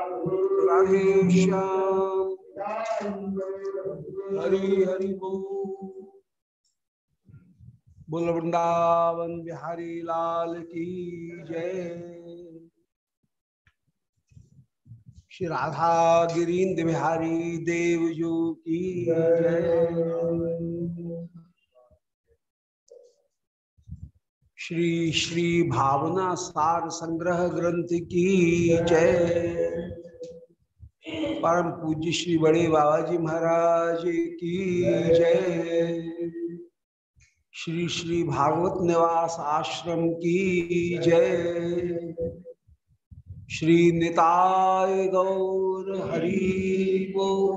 राधे श्याम हरि हरि बोल वृंदावन बिहारी लाल की जय। श्री राधा गिरीन्द्र बिहारी देवजू की जय। श्री श्री भावना सार संग्रह ग्रंथ की जय। परम पूज्य श्री बड़े बाबा जी महाराज की जय। श्री श्री भागवत निवास आश्रम की जय। श्री निताय गौर हरि गो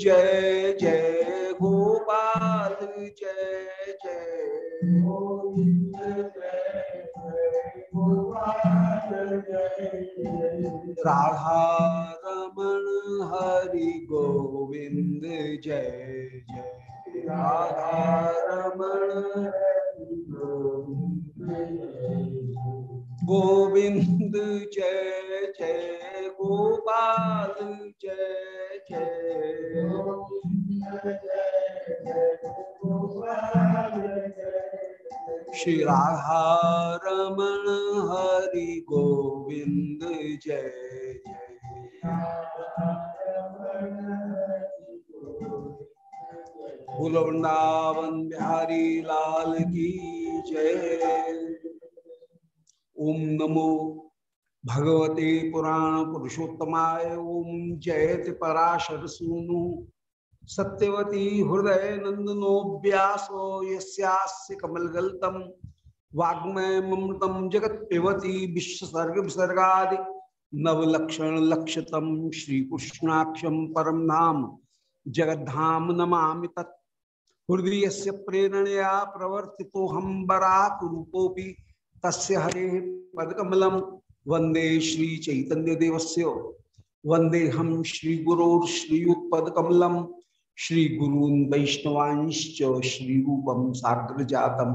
जय जय गोपाल, जय जय। गोविंद राधा रमण, हरि गोविंद, जय जय। राधा रमण गोविंद जय जय गोपाल जय जय। श्री राधा रमण हरि गोविंद जय जय। भूल वृंदावन बिहारी लाल की जय। ओम नमो भगवते पुराण पुरुषोत्तमाय ओम जयति पराशर सूनु सत्यवती हृदय नंदनो व्यासो यस्यास्य कमलगल्तम वाग्मय ममृतम जगत विश्वसर्ग विसर्गा नवलक्षण लक्षतम श्री कृष्णाक्षम परम नाम। जगद्धाम नमामि तत्। से प्रेरणया प्रवर्तितो हम बराक तस्य हरे पदकमलम वंदे श्री चैतन्य देवस्य वंदे हम श्री गुरोर श्रीयुत्पदकमलम श्री वैष्णवांश्च श्री साग्र जातम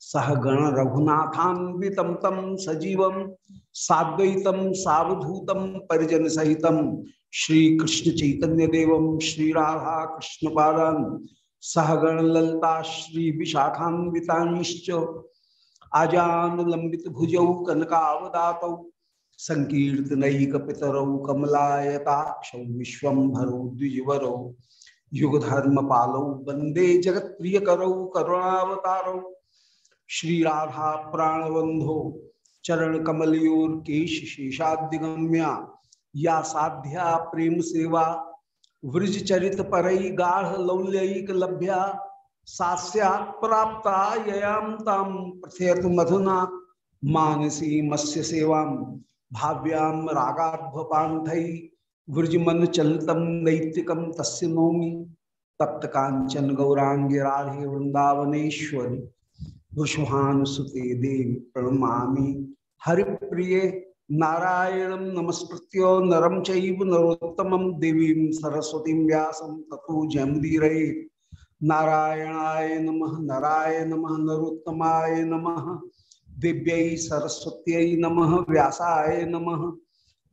सह गण रघुनाथान्वितम तम सजीवम। साद्वैतम सावधूतम परिजन सहितम श्री कृष्ण चैतन्य देवम श्री राधा कृष्ण पादान सहगण ललता श्री विशाखान्विताश्च। आजान लंबित भुजौ कनकावदातौ संकीर्तनैक पितरौ कमलायताक्ष विश्वभरौ द्विजवरौ युगधर्म पालौ वंदे जगत प्रिय करौ करुणावतारौ श्री राधा प्राणबंधो चरण कमलयोर केश शेषादिगम्या या साध्या प्रेम सेवा वृज चरित परई गाढ़ लौल्यक लभ्या सास्या प्राप्ता मधुना मानसी मत्स्य सेवाम भाव्याम रागाध्वपांथई वृजमन चलतम नैतिकम नौमी तप्त कांचन गौरांगी राधे वृंदावनेश्वरी वृषभान सुते देवी प्रणमामि। हरिप्रिय, नारायण नमस्कृत्य नरम चैव नरोत्तमं देवीं सरस्वतीं व्यासं ततो जयमुदीरये। नारायणाय नमः, नराय नमः, नरोत्तमाय नमः, दिव्य सरस्वत्यै नमः, व्यासाय नमः,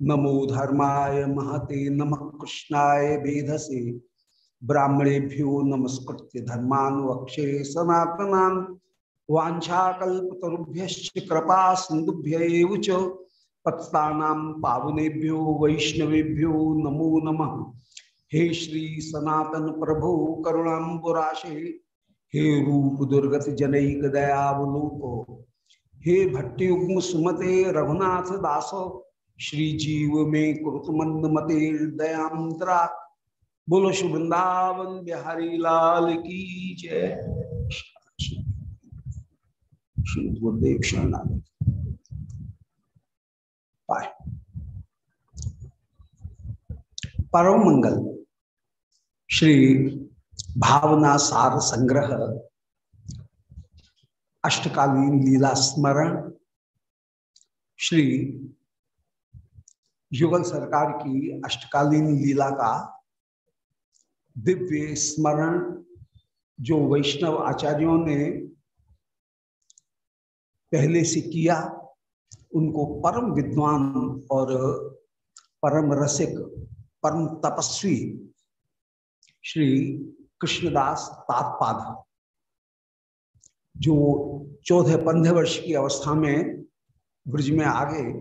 नमो धर्माय महते नमः, कृष्णाय वेधसे ब्राह्मणेभ्यो नमस्कृत्य धर्मान् वक्षे सनातनान् वाछाकल्पतरुभ्य कृपा सिंधुभ्य च पत्तानां पावनेभ्यो, वैष्णवेभ्यो नमो नमः। हे श्री सनातन प्रभु करुणाबुराशे हे रूप दुर्गत जनैक दयावलोको, हे भट्टयुग्म सुमते रघुनाथ दासो, श्री जीव में कुरुत मंद मते दयांतरा बोलो शुभृंदावन बिहारी लाल की जय। गुरुदेव परम मंगल। श्री भावना सार संग्रह, अष्टकालीन लीला स्मरण, श्री युगल सरकार की अष्टकालीन लीला का दिव्य स्मरण, जो वैष्णव आचार्यों ने पहले से किया, उनको परम विद्वान और परम रसिक, परम तपस्वी श्री कृष्णदास तात्पाद, जो चौदह पंद्रह वर्ष की अवस्था में ब्रज में आ गए,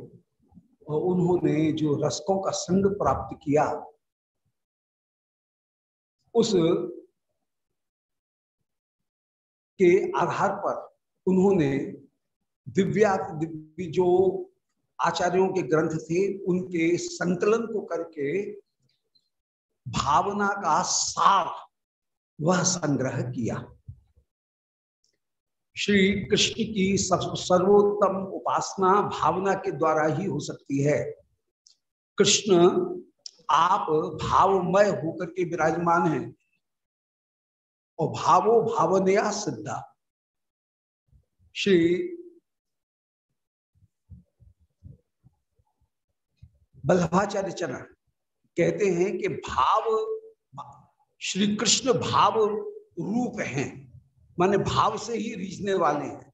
और उन्होंने जो रसकों का संग प्राप्त किया, उस के आधार पर उन्होंने दिव्या, दिव्य जो आचार्यों के ग्रंथ थे, उनके संकलन को करके भावना का सार वह संग्रह किया। श्री कृष्ण की सर्वोत्तम उपासना भावना के द्वारा ही हो सकती है। कृष्ण आप भावमय होकर के विराजमान हैं और भावो भावनया सिद्धा। श्री बल्लभाचार्य चरण कहते हैं कि भाव श्री कृष्ण भाव रूप हैं, माने भाव से ही रीझने वाले हैं।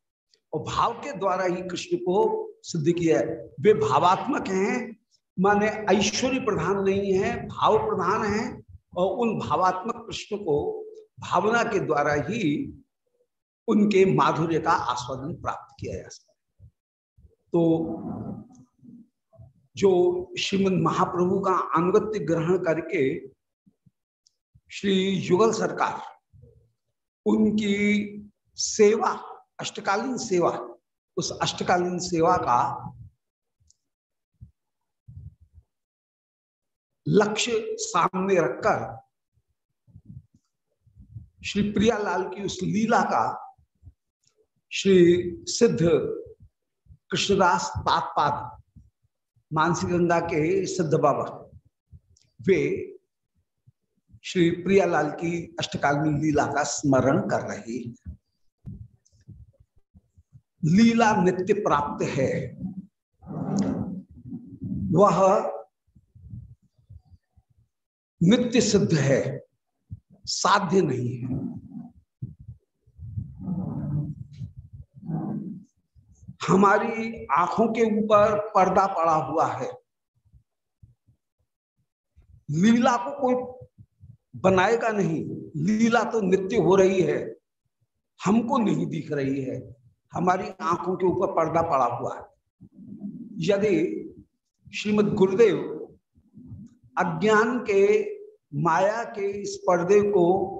और भाव के द्वारा ही कृष्ण को सिद्ध किया है। वे भावात्मक हैं, माने ऐश्वर्य प्रधान नहीं है, भाव प्रधान है, और उन भावात्मक कृष्ण को भावना के द्वारा ही उनके माधुर्य का आस्वादन प्राप्त किया जा सकता है। तो जो श्रीमद महाप्रभु का अनुगत्य ग्रहण करके श्री युगल सरकार, उनकी सेवा, अष्टकालीन सेवा, उस अष्टकालीन सेवा का लक्ष्य सामने रखकर श्री प्रियालाल की उस लीला का श्री सिद्ध कृष्णदास तात्पाद मानसी गंगा के सिद्ध बाबा। वे श्री प्रियालाल की अष्टकालीन लीला का स्मरण कर रहे हैं। लीला नित्य प्राप्त है। वह नित्य सिद्ध है, साध्य नहीं है। हमारी आँखों के ऊपर पर्दा पड़ा हुआ है। लीला को कोई बनाएगा नहीं। लीला तो नित्य हो रही है। हमको नहीं दिख रही है। हमारी आँखों के ऊपर पर्दा पड़ा हुआ है। यदि श्रीमद गुरुदेव अज्ञान के, माया के इस पर्दे को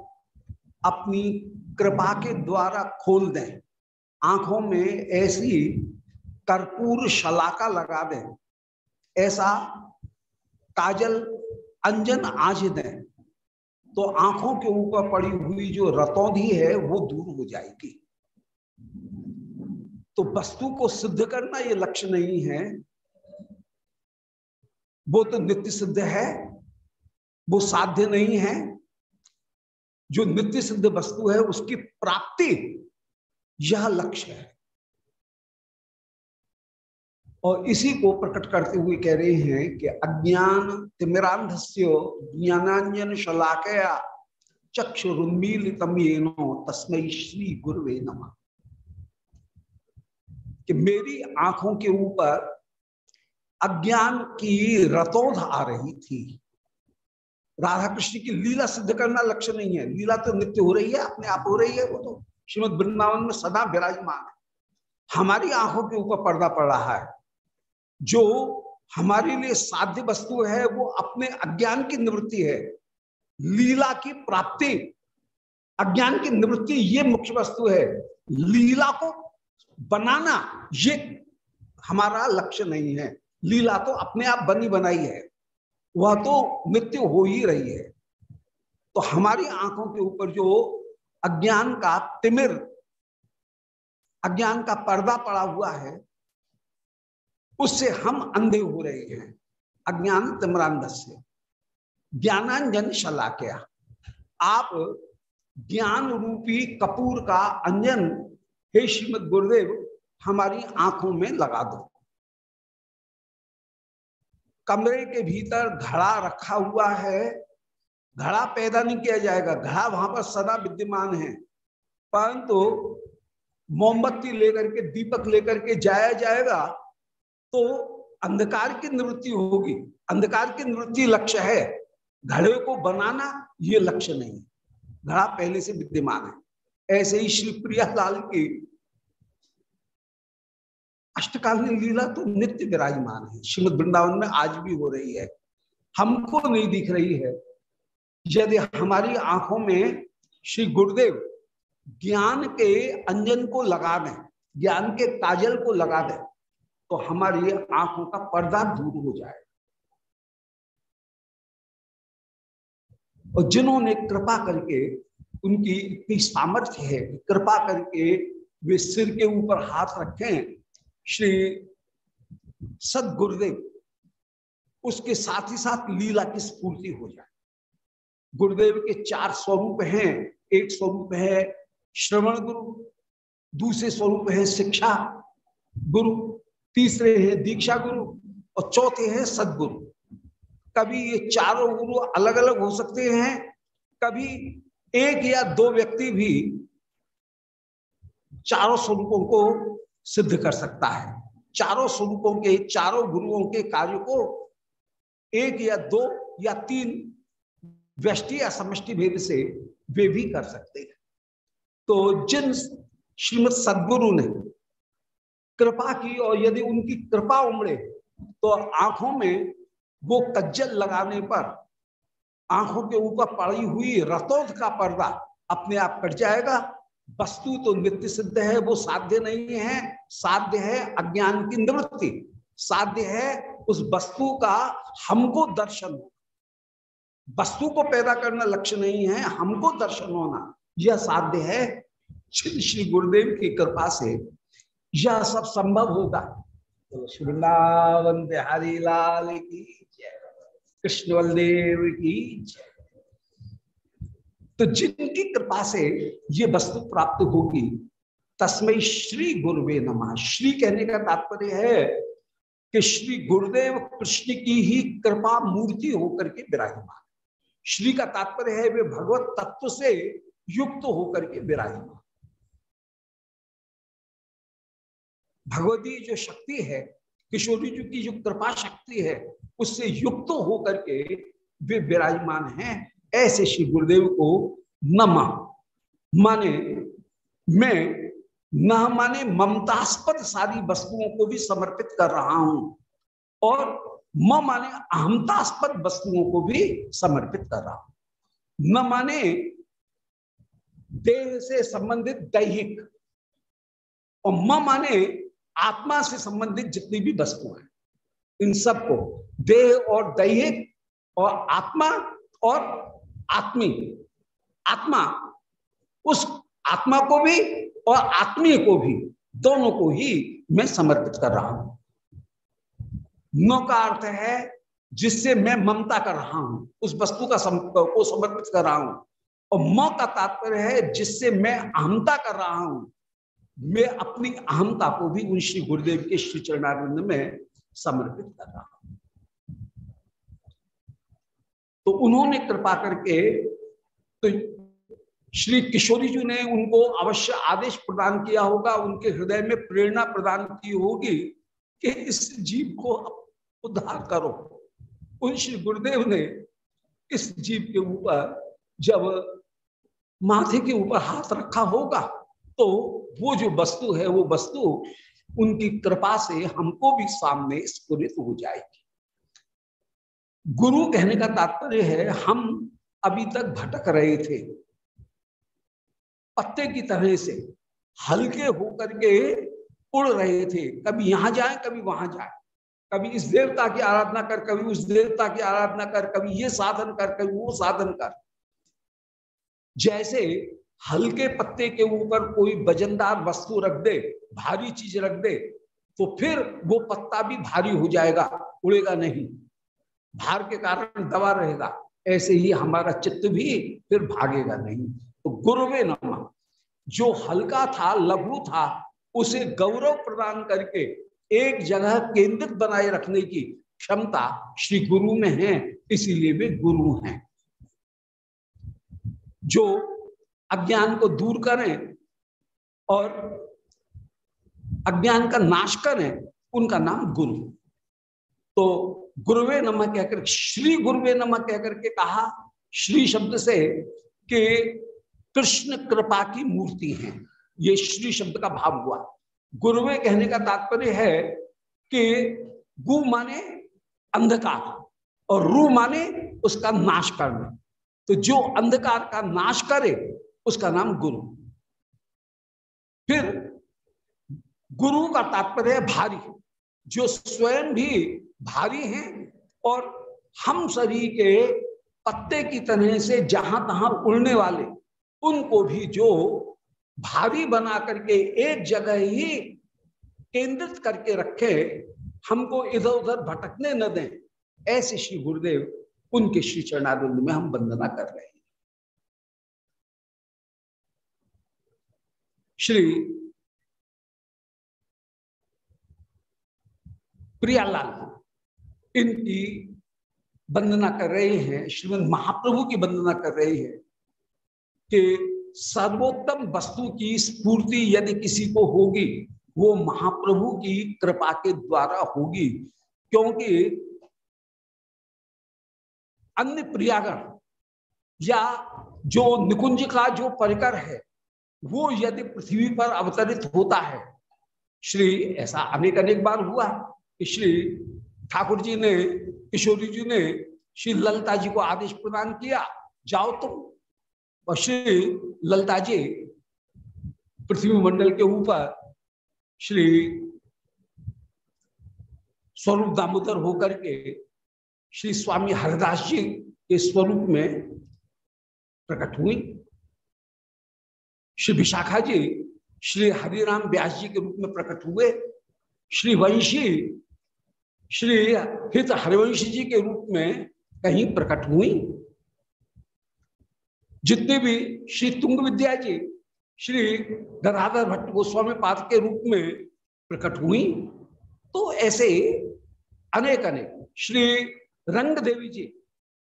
अपनी कृपा के द्वारा खोल दें आँखों में ऐसी कर्पूर शलाका लगा दें, ऐसा काजल अंजन आज दें तो आँखों के ऊपर पड़ी हुई जो रतौंधी है, वो दूर हो जाएगी। तो वस्तु को सिद्ध करना ये लक्ष्य नहीं है। वो तो नित्य सिद्ध है, वो साध्य नहीं है। जो नित्य सिद्ध वस्तु है, उसकी प्राप्ति यह लक्ष्य है। और इसी को प्रकट करते हुए कह रहे हैं कि अज्ञान तिमिरांधस्य ज्ञानांजन शलाकया चक्षुरुन्मीलितमेनो तस्मय श्री गुरुवे नमः। कि मेरी आँखों के ऊपर अज्ञान की रतोध आ रही थी। राधा कृष्ण की लीला सिद्ध करना लक्ष्य नहीं है। लीला तो नित्य हो रही है, अपने आप हो रही है वो तो। श्रीमद वृंदावन में सदा विराजमान है। हमारी आँखों के ऊपर पर्दा पड़ रहा है। जो हमारे लिए साध्य वस्तु है, वो अपने अज्ञान की निवृत्ति है। लीला की प्राप्ति, अज्ञान की निवृत्ति ये मुख्य वस्तु है। लीला को बनाना ये हमारा लक्ष्य नहीं है। लीला तो अपने आप बनी बनाई है। वह तो नित्य हो ही रही है। तो हमारी आँखों के ऊपर जो अज्ञान का तिमिर, अज्ञान का पर्दा पड़ा हुआ है, उससे हम अंधे हो रहे हैं। अज्ञान तिमरांध से ज्ञानांजन शलाक्या। आप ज्ञान रूपी कपूर का अंजन, हे श्रीमद गुरुदेव, हमारी आँखों में लगा दो। कमरे के भीतर घड़ा रखा हुआ है घड़ा पैदा नहीं किया जाएगा, घड़ा वहाँ पर सदा विद्यमान है। परंतु मोमबत्ती लेकर के, दीपक लेकर के जाया जाएगा तो अंधकार की निवृत्ति होगी। अंधकार की निवृत्ति लक्ष्य है। घड़े को बनाना ये लक्ष्य नहीं घड़ा पहले से विद्यमान है। ऐसे ही श्री प्रियालाल की अष्टकालीन लीला तो नित्य विराजमान है। श्रीमद वृंदावन में आज भी हो रही है। हमको नहीं दिख रही है। यदि हमारी आँखों में श्री गुरुदेव ज्ञान के अंजन को लगा दें, ज्ञान के काजल को लगा दें तो हमारी आँखों का पर्दा दूर हो जाए। और जिन्होंने कृपा करके, उनकी इतनी सामर्थ्य है कृपा करके वे सिर के ऊपर हाथ रखें, श्री सदगुरुदेव, उसके साथ ही साथ लीला की स्फूर्ति हो जाए। गुरुदेव के चार स्वरूप हैं। एक स्वरूप है श्रवण गुरु, दूसरे स्वरूप है शिक्षा गुरु, तीसरे हैं दीक्षा गुरु और चौथे हैं सदगुरु। कभी ये चारों गुरु अलग अलग हो सकते हैं, कभी एक या दो व्यक्ति भी चारों स्वरूपों को सिद्ध कर सकता है। चारों स्वरूपों के, चारों गुरुओं के कार्य को एक या दो या तीन व्यष्टि या समष्टि भेद से वे भी कर सकते हैं। तो जिन श्रीमद सदगुरु ने कृपा की और यदि उनकी कृपा उमड़े तो आँखों में वो कज्जल लगाने पर आँखों के ऊपर पड़ी हुई रतोद का पर्दा अपने आप कट जाएगा। वस्तु तो नित्य सिद्ध है, वो साध्य नहीं है। साध्य है अज्ञान की निवृत्ति। साध्य है उस वस्तु का हमको दर्शन वस्तु को पैदा करना लक्ष्य नहीं है, हमको दर्शन होना, यह साध्य है। श्री गुरुदेव की कृपा से यह सब संभव होगा तो वृंदावन बिहारी लाल की जय। कृष्ण बलदेव की जय। तो जिनकी कृपा से ये वस्तु प्राप्त होगी तस्मय श्री गुरुवे नमा। श्री कहने का तात्पर्य है कि श्री गुरुदेव कृष्ण की ही कृपा मूर्ति होकर के विराजमान। श्री का तात्पर्य है, वे भगवत तत्व से युक्त होकर के विराजमान भगवती जो शक्ति है, किशोरी जी की जो कृपा शक्ति है, उससे युक्त होकर के वे विराजमान हैं। ऐसे श्री गुरुदेव को न माने, मैं न माने ममतास्पद सारी वस्तुओं को भी समर्पित कर रहा हूँ। और म माने अहमतास्पद वस्तुओं को भी समर्पित कर रहा हूँ। न माने देह से संबंधित दैहिक और म माने आत्मा से संबंधित जितनी भी वस्तु है, इन सबको देह और दैहिक और आत्मा और आत्मी, आत्मा, उस आत्मा को भी और आत्मीय को भी, दोनों को ही मैं समर्पित कर रहा हूँ। न का अर्थ है जिससे मैं ममता कर रहा हूँ उस वस्तु का सम, को समर्पित कर रहा हूँ। और म का तात्पर्य है जिससे मैं अहमता कर रहा हूँ। मैं अपनी अहमता को भी उन श्री गुरुदेव के श्री चरणारिंद में समर्पित कर रहा हूँ। तो उन्होंने कृपा करके तो श्री किशोरी जी ने उनको अवश्य आदेश प्रदान किया होगा उनके हृदय में प्रेरणा प्रदान की होगी कि इस जीव को उद्धार करो। उन श्री गुरुदेव ने इस जीव के ऊपर जब माथे के ऊपर हाथ रखा होगा तो वो जो वस्तु है, वो वस्तु उनकी कृपा से हमको भी सामने स्फुरित हो जाएगी। गुरु कहने का तात्पर्य है, हम अभी तक भटक रहे थे। पत्ते की तरह से हल्के होकर के उड़ रहे थे। कभी यहाँ जाए, कभी वहाँ जाए। कभी इस देवता की आराधना कर, कभी उस देवता की आराधना कर, कभी ये साधन कर, कभी वो साधन कर। जैसे हल्के पत्ते के ऊपर कोई वजनदार वस्तु रख दे, भारी चीज़ रख दे तो फिर वो पत्ता भी भारी हो जाएगा, उड़ेगा नहीं। भार के कारण दबा रहेगा, ऐसे ही हमारा चित्त भी फिर भागेगा नहीं। तो गुरुवे नमा, जो हल्का था, लघु था, उसे गौरव प्रदान करके एक जगह केंद्रित बनाए रखने की क्षमता श्री गुरु में है, इसीलिए वे गुरु हैं। जो अज्ञान को दूर करें और अज्ञान का नाश करें, उनका नाम गुरु। तो गुरुवे नमः कहकर, श्री गुरुवे नमः कहकर के कहा, श्री शब्द से कि कृष्ण कृपा की मूर्ति है। ये श्री शब्द का भाव हुआ। गुरुवे कहने का तात्पर्य है कि गु माने अंधकार और रू माने उसका नाश करना। तो जो अंधकार का नाश करे, उसका नाम गुरु। फिर गुरु का तात्पर्य है भारी। जो स्वयं भी भारी हैं और हम शरीर के पत्ते की तरह से जहाँ तहां उड़ने वाले, उनको भी जो भारी बना करके एक जगह ही केंद्रित करके रखे, हमको इधर उधर भटकने न दें। ऐसे श्री गुरुदेव, उनके श्री चरणारिंद में हम वंदना कर रहे हैं। श्री प्रियालाल, इनकी वंदना कर रहे हैं, श्रीमद महाप्रभु की वंदना कर रहे हैं कि सर्वोत्तम वस्तु की स्फूर्ति यदि किसी को होगी, वो महाप्रभु की कृपा के द्वारा होगी। क्योंकि अन्य प्रियागण या जो निकुंज का जो परिकर है, वो यदि पृथ्वी पर अवतरित होता है, श्री ऐसा अनेक अनेक बार हुआ कि श्री ठाकुर जी ने, किशोरी जी ने, श्री ललता जी को आदेश प्रदान किया, जाओ तुम और श्री ललता जी, पृथ्वी मंडल के ऊपर श्री स्वरूप दामोदर होकर के श्री स्वामी हरिदास जी के स्वरूप में प्रकट हुई। श्री विशाखा जी श्री हरिराम व्यास जी के रूप में प्रकट हुए। श्री वंशी श्री हित हरिवंश जी के रूप में कहीं प्रकट हुई। जितने भी श्री तुंग विद्या जी, श्री गदाधर भट्ट गोस्वामी पाद के रूप में प्रकट हुई तो ऐसे अनेक अनेक श्री रंग देवी जी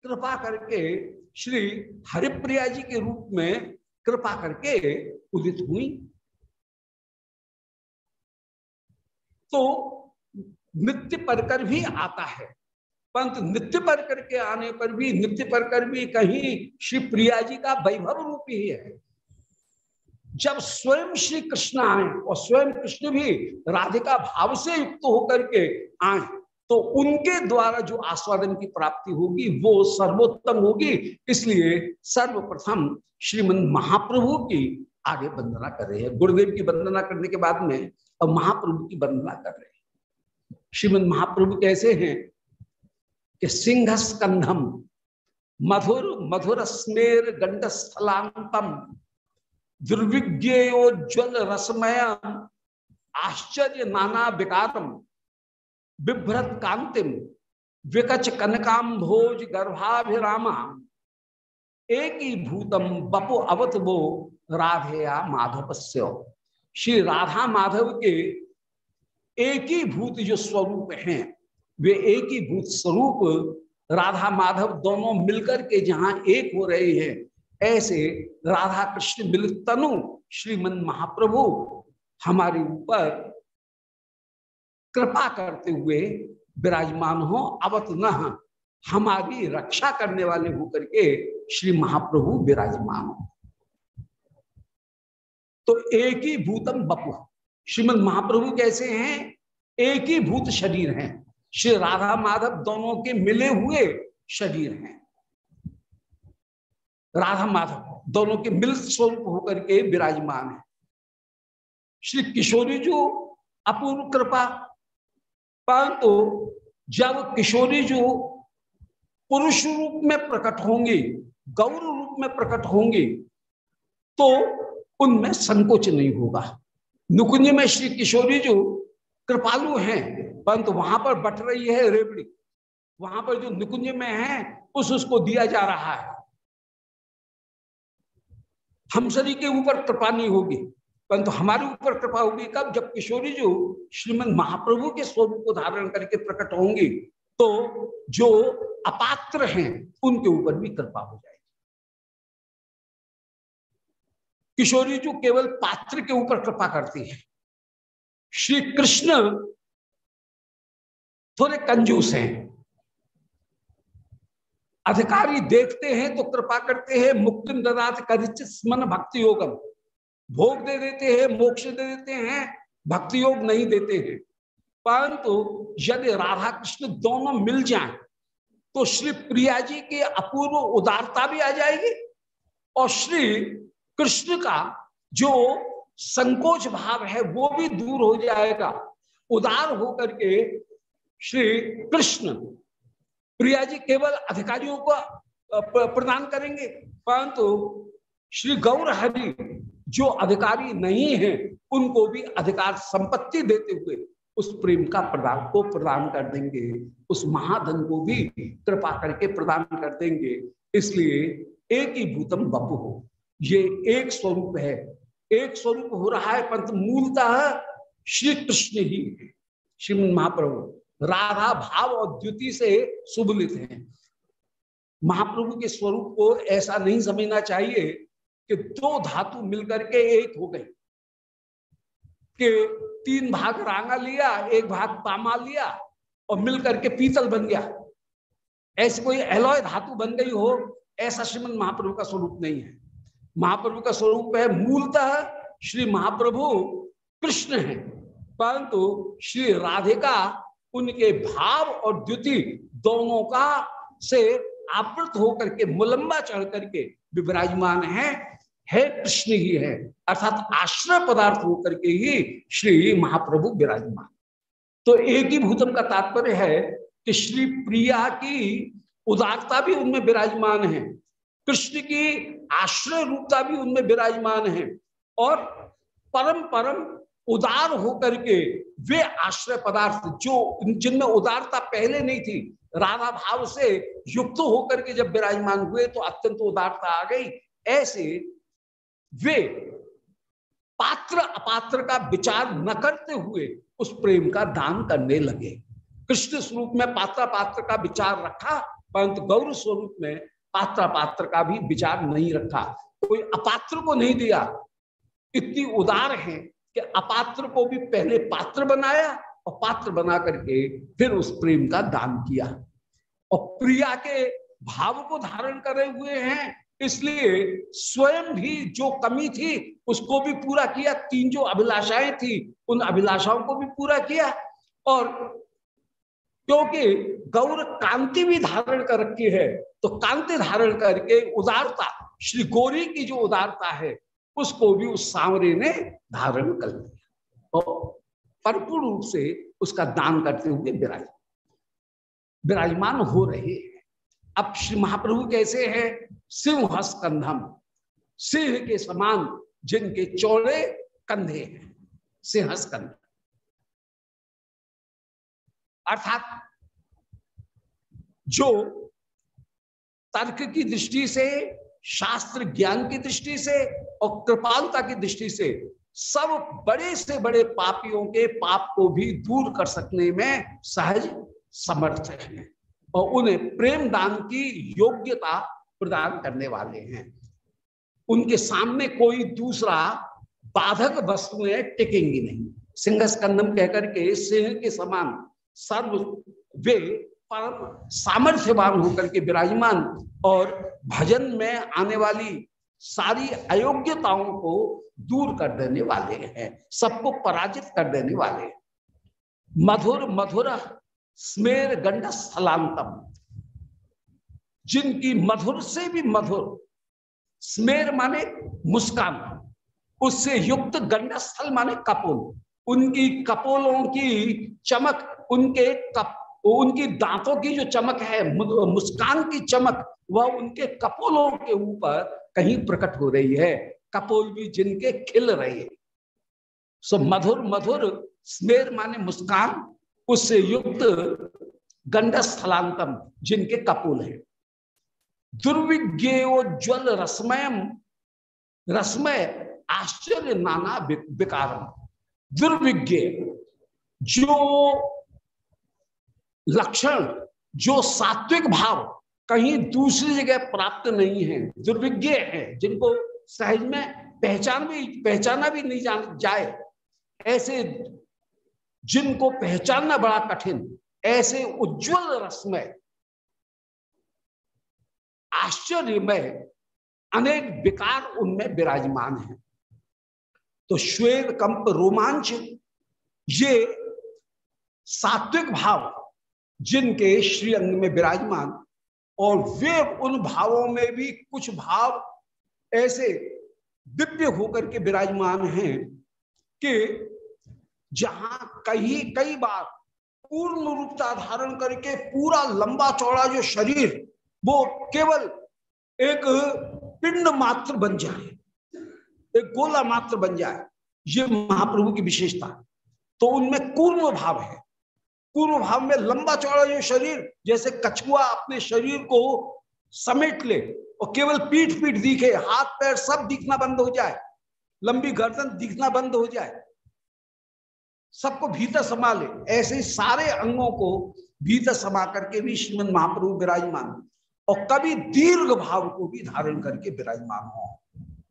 कृपा करके, श्री हरिप्रिया जी के रूप में कृपा करके उदित हुई। तो नित्य परकर भी आता है। परंतु नित्य पर करके आने पर भी, नित्य पर कर भी कहीं श्री प्रिया जी का वैभव रूप ही है। जब स्वयं श्री कृष्ण आए और स्वयं कृष्ण भी राधिका भाव से युक्त होकर के आए तो उनके द्वारा जो आस्वादन की प्राप्ति होगी, वो सर्वोत्तम होगी। इसलिए सर्वप्रथम श्रीमंद महाप्रभु की आगे वंदना कर रहे हैं। गुरुदेव की वंदना करने के बाद में अब महाप्रभु की वंदना कर रहे हैं। श्रीमंद महाप्रभु कैसे हैं? कि सिंह स्कंधम मधुर मधुर स्मेर गंड स्थलांतम दुर्विज्ञोज्वल रसमय आश्चर्य नाना विकारम, बिभ्रत कांतिम, विकच कनकाम भोज गर्भाभिरामा, एक ही भूतम बपु अवत वो राधेया माधव श्री राधा माधव के एक ही भूत जो स्वरूप हैं वे एक ही भूत स्वरूप राधा माधव दोनों मिलकर के जहाँ एक हो रहे हैं, ऐसे राधा कृष्ण मिल तनु श्रीमन महाप्रभु हमारे ऊपर कृपा करते हुए विराजमान हो अवत न हमारी रक्षा करने वाले होकर के श्री महाप्रभु विराजमान हो। तो एक ही भूतम बपु श्रीमद महाप्रभु कैसे हैं? एक ही भूत शरीर हैं। श्री राधा माधव दोनों के मिले हुए शरीर हैं। राधा माधव दोनों के मिल स्वरूप होकर के विराजमान है। श्री किशोरी जो, अपूर्व कृपा परंतु जब किशोरी जो पुरुष रूप में प्रकट होंगी, गौर रूप में प्रकट होंगी तो उनमें संकोच नहीं होगा। नुकुंज में श्री किशोरी जो कृपालु हैं, परंतु वहाँ पर बट रही है रेबड़ी वहाँ पर जो निकुंज में है, उस उसको दिया जा रहा है। हम सभी के ऊपर कृपा नहीं होगी, परंतु हमारे ऊपर कृपा होगी कब? जब किशोरी जो श्रीमद महाप्रभु के स्वरूप को धारण करके प्रकट होंगी तो जो अपात्र हैं, उनके ऊपर भी कृपा हो जाएगी। किशोरी जो केवल पात्र के ऊपर कृपा करती है श्री कृष्ण थोड़े कंजूस हैं। अधिकारी देखते हैं तो कृपा करते हैं मुक्ति ददात करिचित स्मन भक्ति योगम भोग दे देते हैं, मोक्ष दे देते हैं भक्ति योग नहीं देते हैं। परंतु यदि राधा कृष्ण दोनों मिल जाएँ तो श्री प्रिया जी की अपूर्व उदारता भी आ जाएगी और श्री कृष्ण का जो संकोच भाव है, वो भी दूर हो जाएगा। उदार होकर के श्री कृष्ण प्रिया जी केवल अधिकारियों को प्रदान करेंगे, परंतु श्री गौर हरि जो अधिकारी नहीं है, उनको भी अधिकार संपत्ति देते हुए उस प्रेम का प्रदान, को प्रदान कर देंगे। उस महाधन को भी कृपा करके प्रदान कर देंगे। इसलिए एक ही भूतम बपु हो। ये एक स्वरूप है एक स्वरूप हो रहा है, परंतु मूलतः श्री कृष्ण ही है। श्रीमद महाप्रभु राधा भाव और द्युति से सुबलित है। महाप्रभु के स्वरूप को ऐसा नहीं समझना चाहिए कि दो धातु मिलकर के एक हो गए कि तीन भाग रांगा लिया, एक भाग तामा लिया और मिलकर के पीतल बन गया। ऐसे कोई एलॉय धातु बन गई हो, ऐसा श्रीमद महाप्रभु का स्वरूप नहीं है। महाप्रभु का स्वरूप है, मूलतः श्री महाप्रभु कृष्ण है। परंतु श्री राधिका, उनके भाव और द्युति दोनों का से आवृत होकर के, मुलंबा चढ़ करके विराजमान है है कृष्ण ही है। अर्थात आश्रय पदार्थ होकर के ही श्री महाप्रभु विराजमान। तो एक ही भूतम का तात्पर्य है कि श्री प्रिया की उदारता भी उनमें विराजमान है। कृष्ण की आश्रय रूपता भी उनमें विराजमान है और परम परम उदार होकर के वे आश्रय पदार्थ जो जिनमें उदारता पहले नहीं थी, राधा भाव से युक्त होकर के जब विराजमान हुए तो अत्यंत उदारता आ गई। ऐसे वे पात्र अपात्र का विचार न करते हुए उस प्रेम का दान करने लगे। कृष्ण स्वरूप में पात्र पात्र का विचार रखा, परंतु गौर स्वरूप में पात्र पात्र का भी विचार नहीं रखा। कोई अपात्र को नहीं दिया। इतनी उदार है कि अपात्र को भी पहले पात्र बनाया और पात्र बना करके फिर उस प्रेम का दान किया। और प्रिया के भाव को धारण करे हुए हैं, इसलिए स्वयं भी जो कमी थी, उसको भी पूरा किया। तीन जो अभिलाषाएँ थी, उन अभिलाषाओं को भी पूरा किया। और क्योंकि गौर कांति भी धारण कर रखी है तो कांति धारण करके उदारता, श्री गौरी की जो उदारता है, उसको भी उस सांवरे ने धारण कर लिया। और परिपूर्ण रूप से उसका दान करते हुए विराज विराजमान हो रहे हैं। अब श्री महाप्रभु कैसे हैं? सिंह कंधम सिंह के समान जिनके चौड़े कंधे हैं, सिंह स्कंध अर्थात जो तर्क की दृष्टि से, शास्त्र ज्ञान की दृष्टि से और कृपालता की दृष्टि से सब बड़े से बड़े पापियों के पाप को भी दूर कर सकने में सहज समर्थ है और उन्हें प्रेम दान की योग्यता प्रदान करने वाले हैं। उनके सामने कोई दूसरा बाधक वस्तुएँ टिकेंगी नहीं। सिंह स्कंदम कहकर के सिंह के समान सर्व वे परम सामर्थ्यवान होकर के विराजमान और भजन में आने वाली सारी अयोग्यताओं को दूर कर देने वाले हैं, सबको पराजित कर देने वाले मधुर मधुर स्मेर गंड स्थलांतम। जिनकी मधुर से भी मधुर, स्मेर माने मुस्कान, उससे युक्त गंडस्थल माने कपोल। उनकी कपोलों की चमक, उनके कप उनकी दांतों की जो चमक है मुस्कान की चमक, वह उनके कपोलों के ऊपर कहीं प्रकट हो रही है। कपोल भी जिनके खिल रहे हैं। सो मधुर मधुर स्मेर माने मुस्कान उससे युक्त गंडस्थलांतम जिनके कपोल है। दुर्विज्ञोज्वल रसमय रसमय, आश्चर्य नाना विकारम। दुर्विज्ञ जो लक्षण, जो सात्विक भाव कहीं दूसरी जगह प्राप्त नहीं है, दुर्विज्ञ है, जिनको सहज में पहचान भी, पहचाना भी नहीं जान, जाए, ऐसे जिनको पहचानना बड़ा कठिन, ऐसे उज्जवल रसमय आश्चर्यमय, अनेक विकार उनमें विराजमान है। तो श्वेत कंप रोमांच, ये सात्विक भाव जिनके श्री अंग में विराजमान, और वे उन भावों में भी कुछ भाव ऐसे दिव्य होकर के विराजमान हैं कि जहाँ कहीं कई बार पूर्ण रूपता धारण करके पूरा लंबा चौड़ा जो शरीर, वो केवल एक पिंड मात्र बन जाए, एक गोला मात्र बन जाए, ये महाप्रभु की विशेषता। तो उनमें कूर्म भाव है। पूर्व भाव में लंबा चौड़ा जो शरीर, जैसे कछुआ अपने शरीर को समेट ले और केवल पीठ पीठ दिखे, हाथ पैर सब दिखना बंद हो जाए, लंबी गर्दन दिखना बंद हो जाए, सबको भीतर समा ले ऐसे सारे अंगों को भीतर समा करके भी श्रीमद महाप्रभु विराजमान और कभी दीर्घ भाव को भी धारण करके विराजमान हो।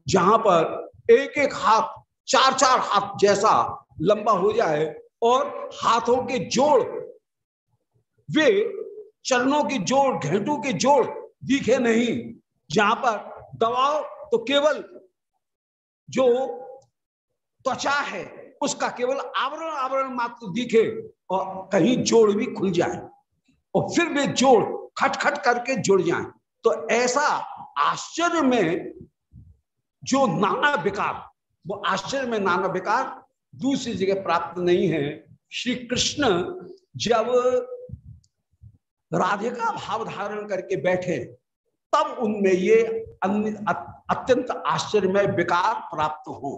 जहाँ पर एक एक हाथ, चार चार हाथ जैसा लंबा हो जाए और हाथों के जोड़, वे चरणों की जोड़, घंटों के जोड़ दिखे नहीं। जहाँ पर दबाव तो केवल जो त्वचा है, उसका केवल आवरण आवरण मात्र दिखे और कहीं जोड़ भी खुल जाए। और फिर वे जोड़ खटखट करके जुड़ जाए। तो ऐसा आश्चर्य में जो नाना विकार, वो आश्चर्य में नाना विकार दूसरी जगह प्राप्त नहीं है। श्री कृष्ण जब राधिका भाव धारण करके बैठे, तब उनमें ये अत्यंत आश्चर्यमय विकार प्राप्त हो।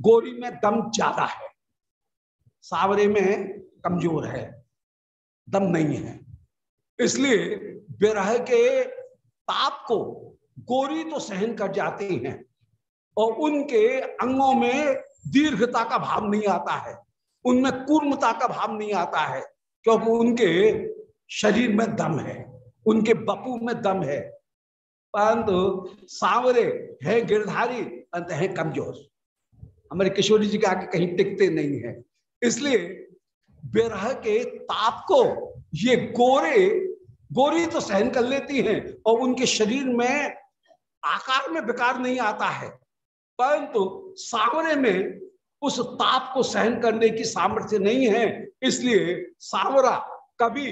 गोरी में दम ज़्यादा है। सावरे में कमज़ोर है। दम नहीं है। इसलिए विरह के ताप को गोरी तो सहन कर जाते हैं और उनके अंगों में दीर्घता का भाव नहीं आता है। उनमें कूर्मता का भाव नहीं आता है, क्योंकि उनके शरीर में दम है, उनके बपू में दम है। परंतु सांवरे है गिरधारी अंत है कमज़ोर। हमारे किशोरी जी के आगे कहीं टिकते नहीं है। इसलिए बेरह के ताप को, ये गोरे, गोरी तो सहन कर लेती हैं और उनके शरीर में आकार में विकार नहीं आता है। परंतु सावरे में उस ताप को सहन करने की सामर्थ्य नहीं है, इसलिए सावरा कभी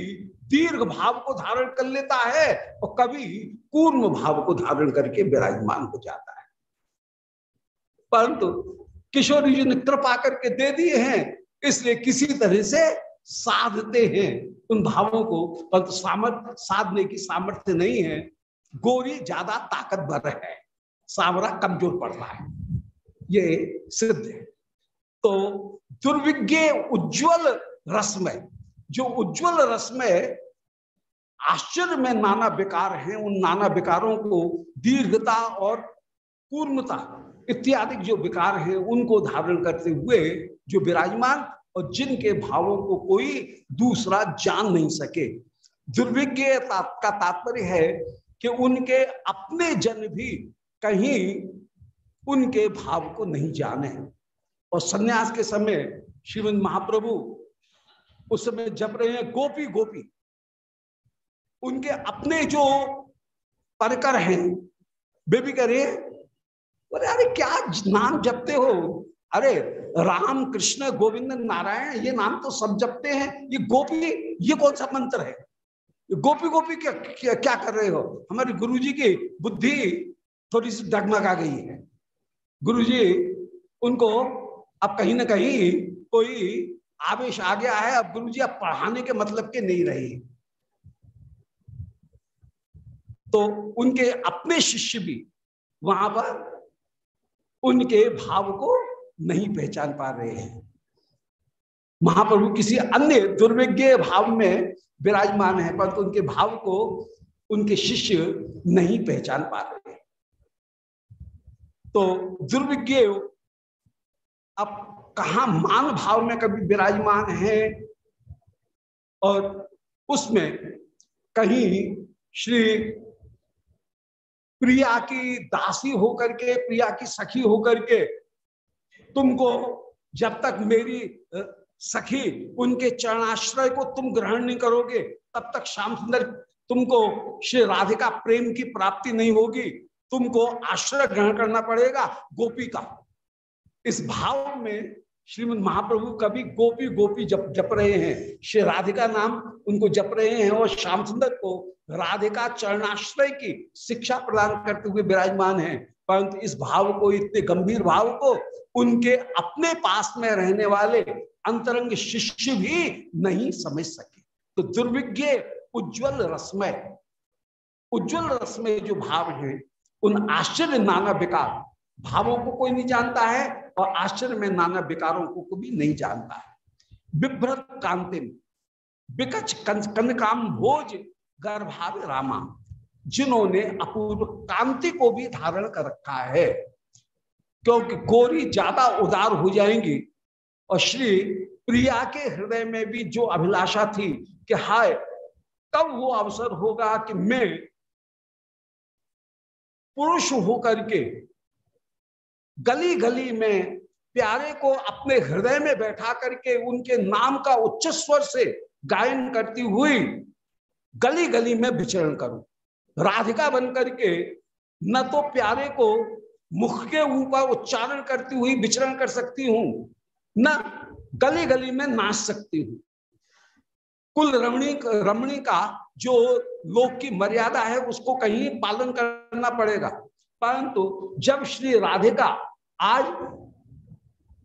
दीर्घ भाव को धारण कर लेता है और कभी पूर्ण भाव को धारण करके विराजमान हो जाता है। परंतु किशोरी जी ने कृपा करके दे दिए हैं, इसलिए किसी तरह से साधते हैं उन भावों को, परंतु सामर्थ्य साधने की सामर्थ्य नहीं है। गोरी ज़्यादा ताकतवर है। सावरा कमज़ोर पड़ रहा है। ये सिद्ध है। तो दुर्विज्ञ उज्जवल रसमय, जो उज्जवल रसमय आश्चर्य में नाना विकार हैं, उन नाना विकारों को दीर्घता और पूर्णता इत्यादि जो विकार हैं, उनको धारण करते हुए जो विराजमान और जिनके भावों को कोई दूसरा जान नहीं सके। दुर्विज्ञ का तात्पर्य है कि उनके अपने जन भी कहीं उनके भाव को नहीं जाने। और सन्यास के समय श्रीमद महाप्रभु उस समय जप रहे हैं गोपी गोपी। उनके अपने जो परकर हैं वे भी करे अरे अरे क्या नाम जपते हो? अरे राम कृष्ण गोविंद नारायण ये नाम तो सब जपते हैं। ये गोपी ये कौन सा मंत्र है? गोपी गोपी क्या क्या, क्या कर रहे हो? हमारे गुरुजी की बुद्धि थोड़ी सी डगमगा गई है। गुरुजी, उनको अब कहीं ना कहीं कोई आवेश आ गया है। अब गुरु जी अब पढ़ाने के मतलब के नहीं रहे। तो उनके अपने शिष्य भी वहाँ पर उनके भाव को नहीं पहचान पा रहे हैं। महाप्रभु किसी अन्य दुर्विज्ञ भाव में विराजमान है, परंतु तो उनके भाव को उनके शिष्य नहीं पहचान पा रहे तो दुर्विज्ञ अब कहा मान भाव में कभी विराजमान है? और उसमें कहीं श्री प्रिया की दासी होकर के, प्रिया की सखी होकर के तुमको जब तक मेरी सखी उनके चरणाश्रय को तुम ग्रहण नहीं करोगे, तब तक श्याम सुंदर तुमको श्री राधिका प्रेम की प्राप्ति नहीं होगी। तुमको आश्रय ग्रहण करना पड़ेगा गोपी का। इस भाव में श्रीमद महाप्रभु कभी गोपी गोपी जप जप रहे हैं। श्री राधिका नाम उनको जप रहे हैं और श्याम सुंदर को राधिका चरणाश्रय की शिक्षा प्रदान करते हुए विराजमान है। परंतु इस भाव को, इतने गंभीर भाव को उनके अपने पास में रहने वाले अंतरंग शिष्य भी नहीं समझ सके। तो दुर्विज्ञ, उज्जवल रसमय उज्जवल रसमय जो भाव है उन आश्चर्य नाना विकार भावों को कोई नहीं जानता है और आश्चर्य में नाना विकारों को, को भी नहीं जानता है। विभ्रत कांतिम विकच काम भोज गर्भाव रामा जिन्होंने अपूर्व कांति को भी धारण कर रखा है। क्योंकि गोरी ज़्यादा उदार हो जाएँगी और श्री प्रिया के हृदय में भी जो अभिलाषा थी कि हाय कब वो अवसर होगा कि मैं पुरुष होकर के गली गली में प्यारे को अपने हृदय में बैठा करके उनके नाम का उच्च स्वर से गायन करती हुई गली गली में विचरण करूँ। राधिका बन करके न तो प्यारे को मुख के ऊपर उच्चारण करती हुई विचरण कर सकती हूँ, न गली गली में नाच सकती हूँ। कुल रमणी रमणी का जो लोक की मर्यादा है, उसको कहीं पालन करना पड़ेगा। परंतु जब श्री राधिका आज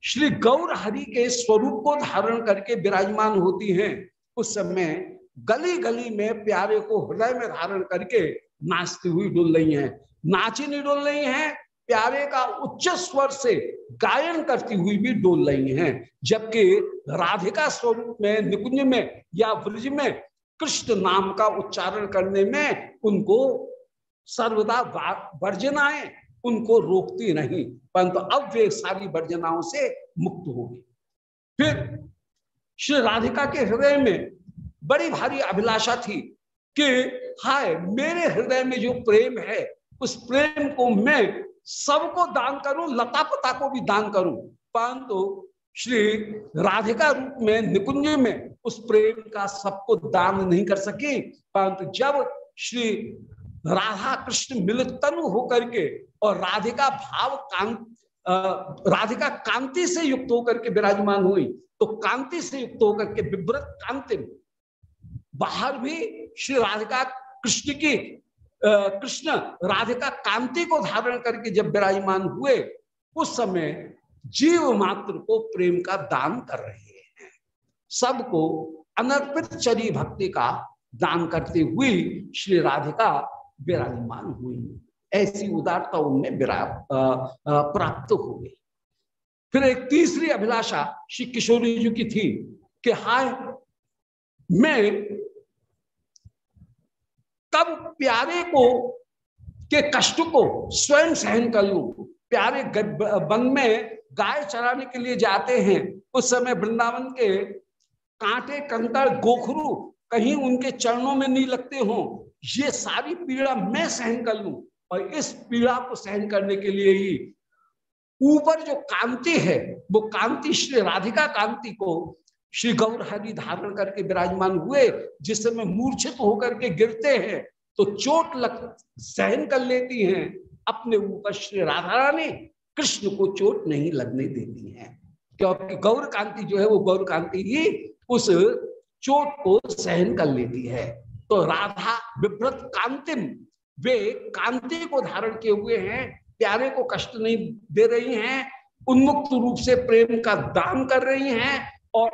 श्री गौर हरि के स्वरूप को धारण करके विराजमान होती हैं, उस समय गली गली में प्यारे को हृदय में धारण करके नाचती हुई डुल रही हैं। नाची नहीं डुल रही हैं, प्यारे का उच्च स्वर से गायन करती हुई भी डोल रही हैं, जबकि राधिका स्वरूप में, निकुंज में या ब्रज में कृष्ण नाम का उच्चारण करने में उनको सर्वदा वर्जनाएँ उनको रोकती नहीं, परंतु अब वे सारी वर्जनाओं से मुक्त होगी। फिर श्री राधिका के हृदय में बड़ी भारी अभिलाषा थी कि, हाय, मेरे हृदय में जो प्रेम है, उस प्रेम को मैं सबको दान करूँ लता पता को भी दान करूँ, परंतु श्री राधिका रूप में, निकुंज में उस प्रेम का सबको दान नहीं कर सकी। परंतु जब श्री राधा कृष्ण मिलित तनु होकर के और राधिका भाव कांत राधिका कांति से युक्त होकर के विराजमान हुई तो कांति से युक्त होकर के विभ्रत कांति बाहर भी श्री राधिका कृष्ण की कृष्ण राधिका कांति को धारण करके जब विराजमान हुए, उस समय जीव मात्र को प्रेम का दान कर रहे हैं। सबको अनर्पित चरी भक्ति का दान करते हुए श्री राधिका विराजमान हुई। ऐसी उदारता उनमें प्राप्त हो गई। फिर एक तीसरी अभिलाषा श्री किशोरी जी की थी कि हाय, मैं तब प्यारे को, के कष्ट को स्वयं सहन कर लू प्यारे वन में गाय चराने के लिए जाते हैं। उस समय वृंदावन के कांटे, कंकड़, गोखरू कहीं उनके चरणों में नहीं लगते हो। ये सारी पीड़ा मैं सहन कर लू और इस पीड़ा को सहन करने के लिए ही ऊपर जो कांति है, वो कांति श्री राधिका कांति को श्री गौर हरि धारण करके विराजमान हुए, जिस समय मूर्छित होकर के गिरते हैं तो चोट लग, सहन कर लेती हैं। अपने ऊपर श्री राधा रानी कृष्ण को चोट नहीं लगने देती हैं। क्योंकि गौर कांति जो है, वो गौर कांति ही उस चोट को सहन कर लेती है। तो राधा विभ्रत कांतिम, वे कांति को धारण किए हुए हैं, प्यारे को कष्ट नहीं दे रही हैं, उन्मुक्त रूप से प्रेम का दान कर रही हैं और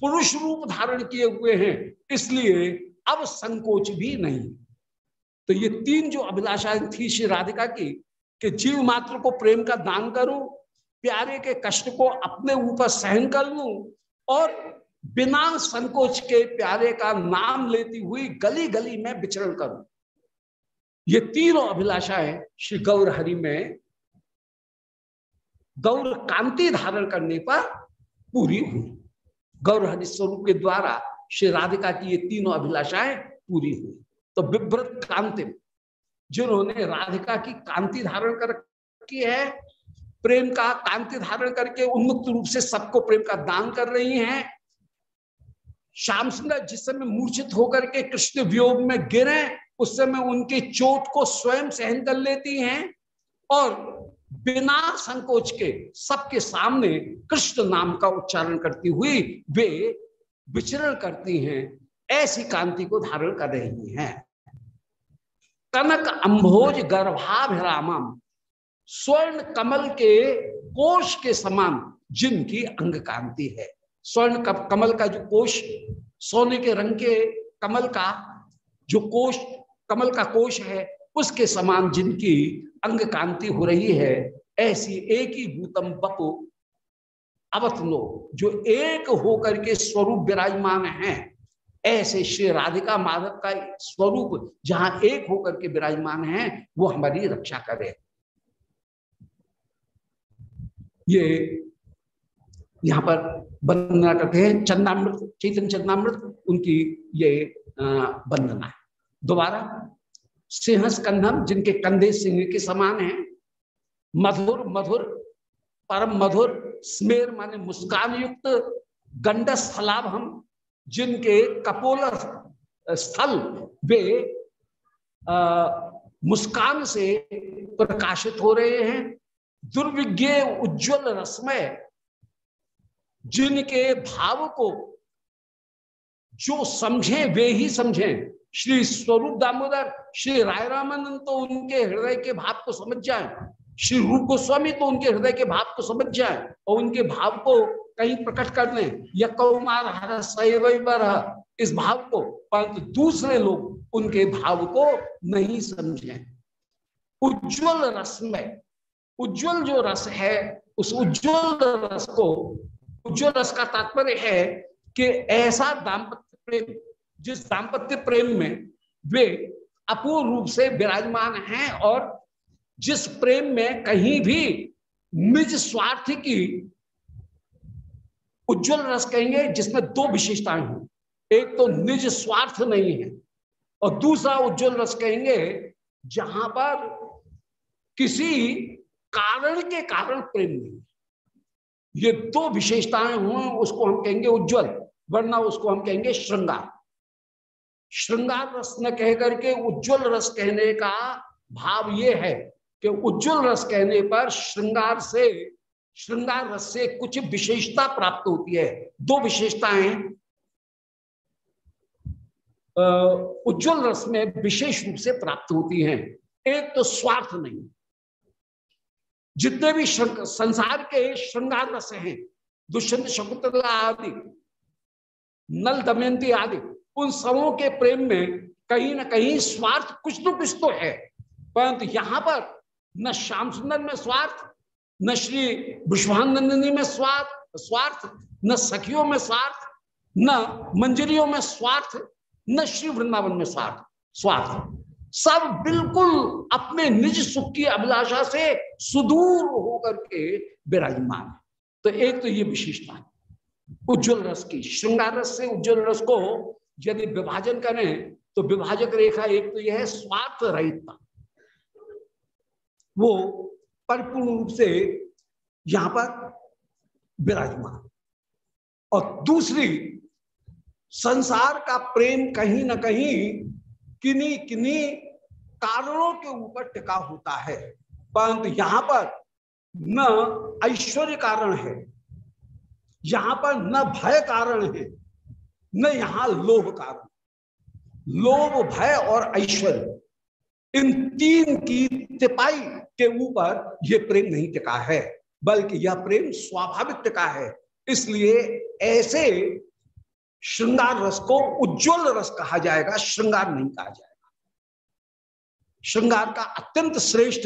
पुरुष रूप धारण किए हुए हैं, इसलिए अब संकोच भी नहीं। तो ये तीन जो अभिलाषाएँ थी श्री राधिका की, कि जीव मात्र को प्रेम का दान करूँ, प्यारे के कष्ट को अपने ऊपर सहन कर लू, और बिना संकोच के प्यारे का नाम लेती हुई गली गली में विचरण करूँ। ये तीनों अभिलाषाएँ श्री गौर हरि में गौर कांति धारण करने पर पूरी हुई। गौर हरि स्वरूप के द्वारा श्री राधिका की ये तीनों अभिलाषाएँ पूरी हुई। तो विभ्रत कांति जिन्होंने राधिका की कांति धारण कर की है, प्रेम का कांति धारण करके उन्मुक्त रूप से सबको प्रेम का दान कर रही हैं। श्याम सुंदर जिस समय मूर्छित होकर के कृष्ण वियोग में गिरे, उस समय उनके चोट को स्वयं सहन कर लेती हैं और बिना संकोच के सबके सामने कृष्ण नाम का उच्चारण करती हुई वे विचरण करती हैं, ऐसी कांति को धारण कर रही हैं। कनक अंभोज गर्भाभिरामम, स्वर्ण कमल के कोश के समान जिनकी अंग कांति है। स्वर्ण कमल का जो कोश सोने के रंग के कमल का जो कोश कमल का कोश है, उसके समान जिनकी अंग कांति हो रही है, ऐसी एक ही भूतम बपु अवतनो, जो एक होकर के स्वरूप विराजमान है। ऐसे श्री राधिका माधव का स्वरूप जहाँ एक होकर के विराजमान है, वो हमारी रक्षा करे ये यहाँ पर वंदना करते हैं, चंदामृत चैतन्य चंदामृत, उनकी ये वंदना है। दोबारा सिंह स्कंधम जिनके कंधे सिंह के समान है, मधुर मधुर, परम मधुर, स्मेर माने मुस्कान युक्त गंडस फलाभ हम जिनके कपोल स्थल वे मुस्कान से प्रकाशित हो रहे हैं। दुर्विज्ञ उज्जवल रसमय जिनके भाव को जो समझे, वे ही समझे। श्री स्वरूप दामोदर, श्री राय रामानंद तो उनके हृदय के भाव को समझ जाए। श्री रूप गोस्वामी तो उनके हृदय के भाव को समझ जाए और उनके भाव को कहीं प्रकट कर दें या कौमार इस भाव को, परंतु दूसरे लोग उनके भाव को नहीं समझे। उज्जवल रस में, उज्जवल जो रस है, उस उज्जवल रस को, उज्जवल रस का तात्पर्य है कि ऐसा दाम्पत्य प्रेम, जिस दाम्पत्य प्रेम में वे अपूर्ण रूप से विराजमान हैं और जिस प्रेम में कहीं भी निज स्वार्थ की उज्जवल रस कहेंगे, जिसमें दो विशेषताएँ हों। एक तो निज स्वार्थ नहीं है, और दूसरा उज्जवल रस कहेंगे, जहाँ पर किसी कारण के कारण प्रेम नहीं ये दो विशेषताएँ हुए उसको हम कहेंगे उज्जवल, वरना उसको हम कहेंगे श्रृंगार। श्रृंगार रस न कह करके उज्जवल रस कहने का भाव ये है कि उज्जवल रस कहने पर श्रृंगार से, श्रृंगार रस से कुछ विशेषता प्राप्त होती है। दो विशेषताएँ उज्जवल रस में विशेष रूप से प्राप्त होती हैं। एक तो स्वार्थ नहीं। जितने भी संसार के श्रृंगार रस हैं, दुष्यंत शकुंतला आदि, नल दमयंती आदि, उन सबों के प्रेम में कहीं ना कहीं स्वार्थ कुछ तो कुछ तो है। परंतु यहाँ पर न श्याम सुंदर में स्वार्थ, न श्री विश्वानंदिनी में स्वार्थ स्वार्थ, न सखियों में स्वार्थ, न मंजरियों में स्वार्थ, न श्री वृंदावन में स्वार्थ स्वार्थ। सब बिल्कुल अपने निज सुख की अभिलाषा से सुदूर होकर के विराजमान है। तो एक तो ये विशेषता है, उज्जवल रस की, श्रृंगार रस से उज्जवल रस को यदि विभाजन करें तो विभाजक रेखा एक तो यह है स्वार्थ रहितता वो परिपूर्ण रूप से यहाँ पर विराजमान। और दूसरी, संसार का प्रेम कहीं ना कहीं किन्हीं किन्हीं कारणों के ऊपर टिका होता है, परंतु यहाँ पर न ऐश्वर्य कारण है, यहाँ पर न भय कारण है, न यहाँ लोभ कारण लोभ, भय और ऐश्वर्य, इन तीन की तिपाई के ऊपर यह प्रेम नहीं टिका है, बल्कि यह प्रेम स्वाभाविक टिका है। इसलिए ऐसे श्रृंगार रस को उज्जवल रस कहा जाएगा, श्रृंगार नहीं कहा जाएगा। श्रृंगार का अत्यंत श्रेष्ठ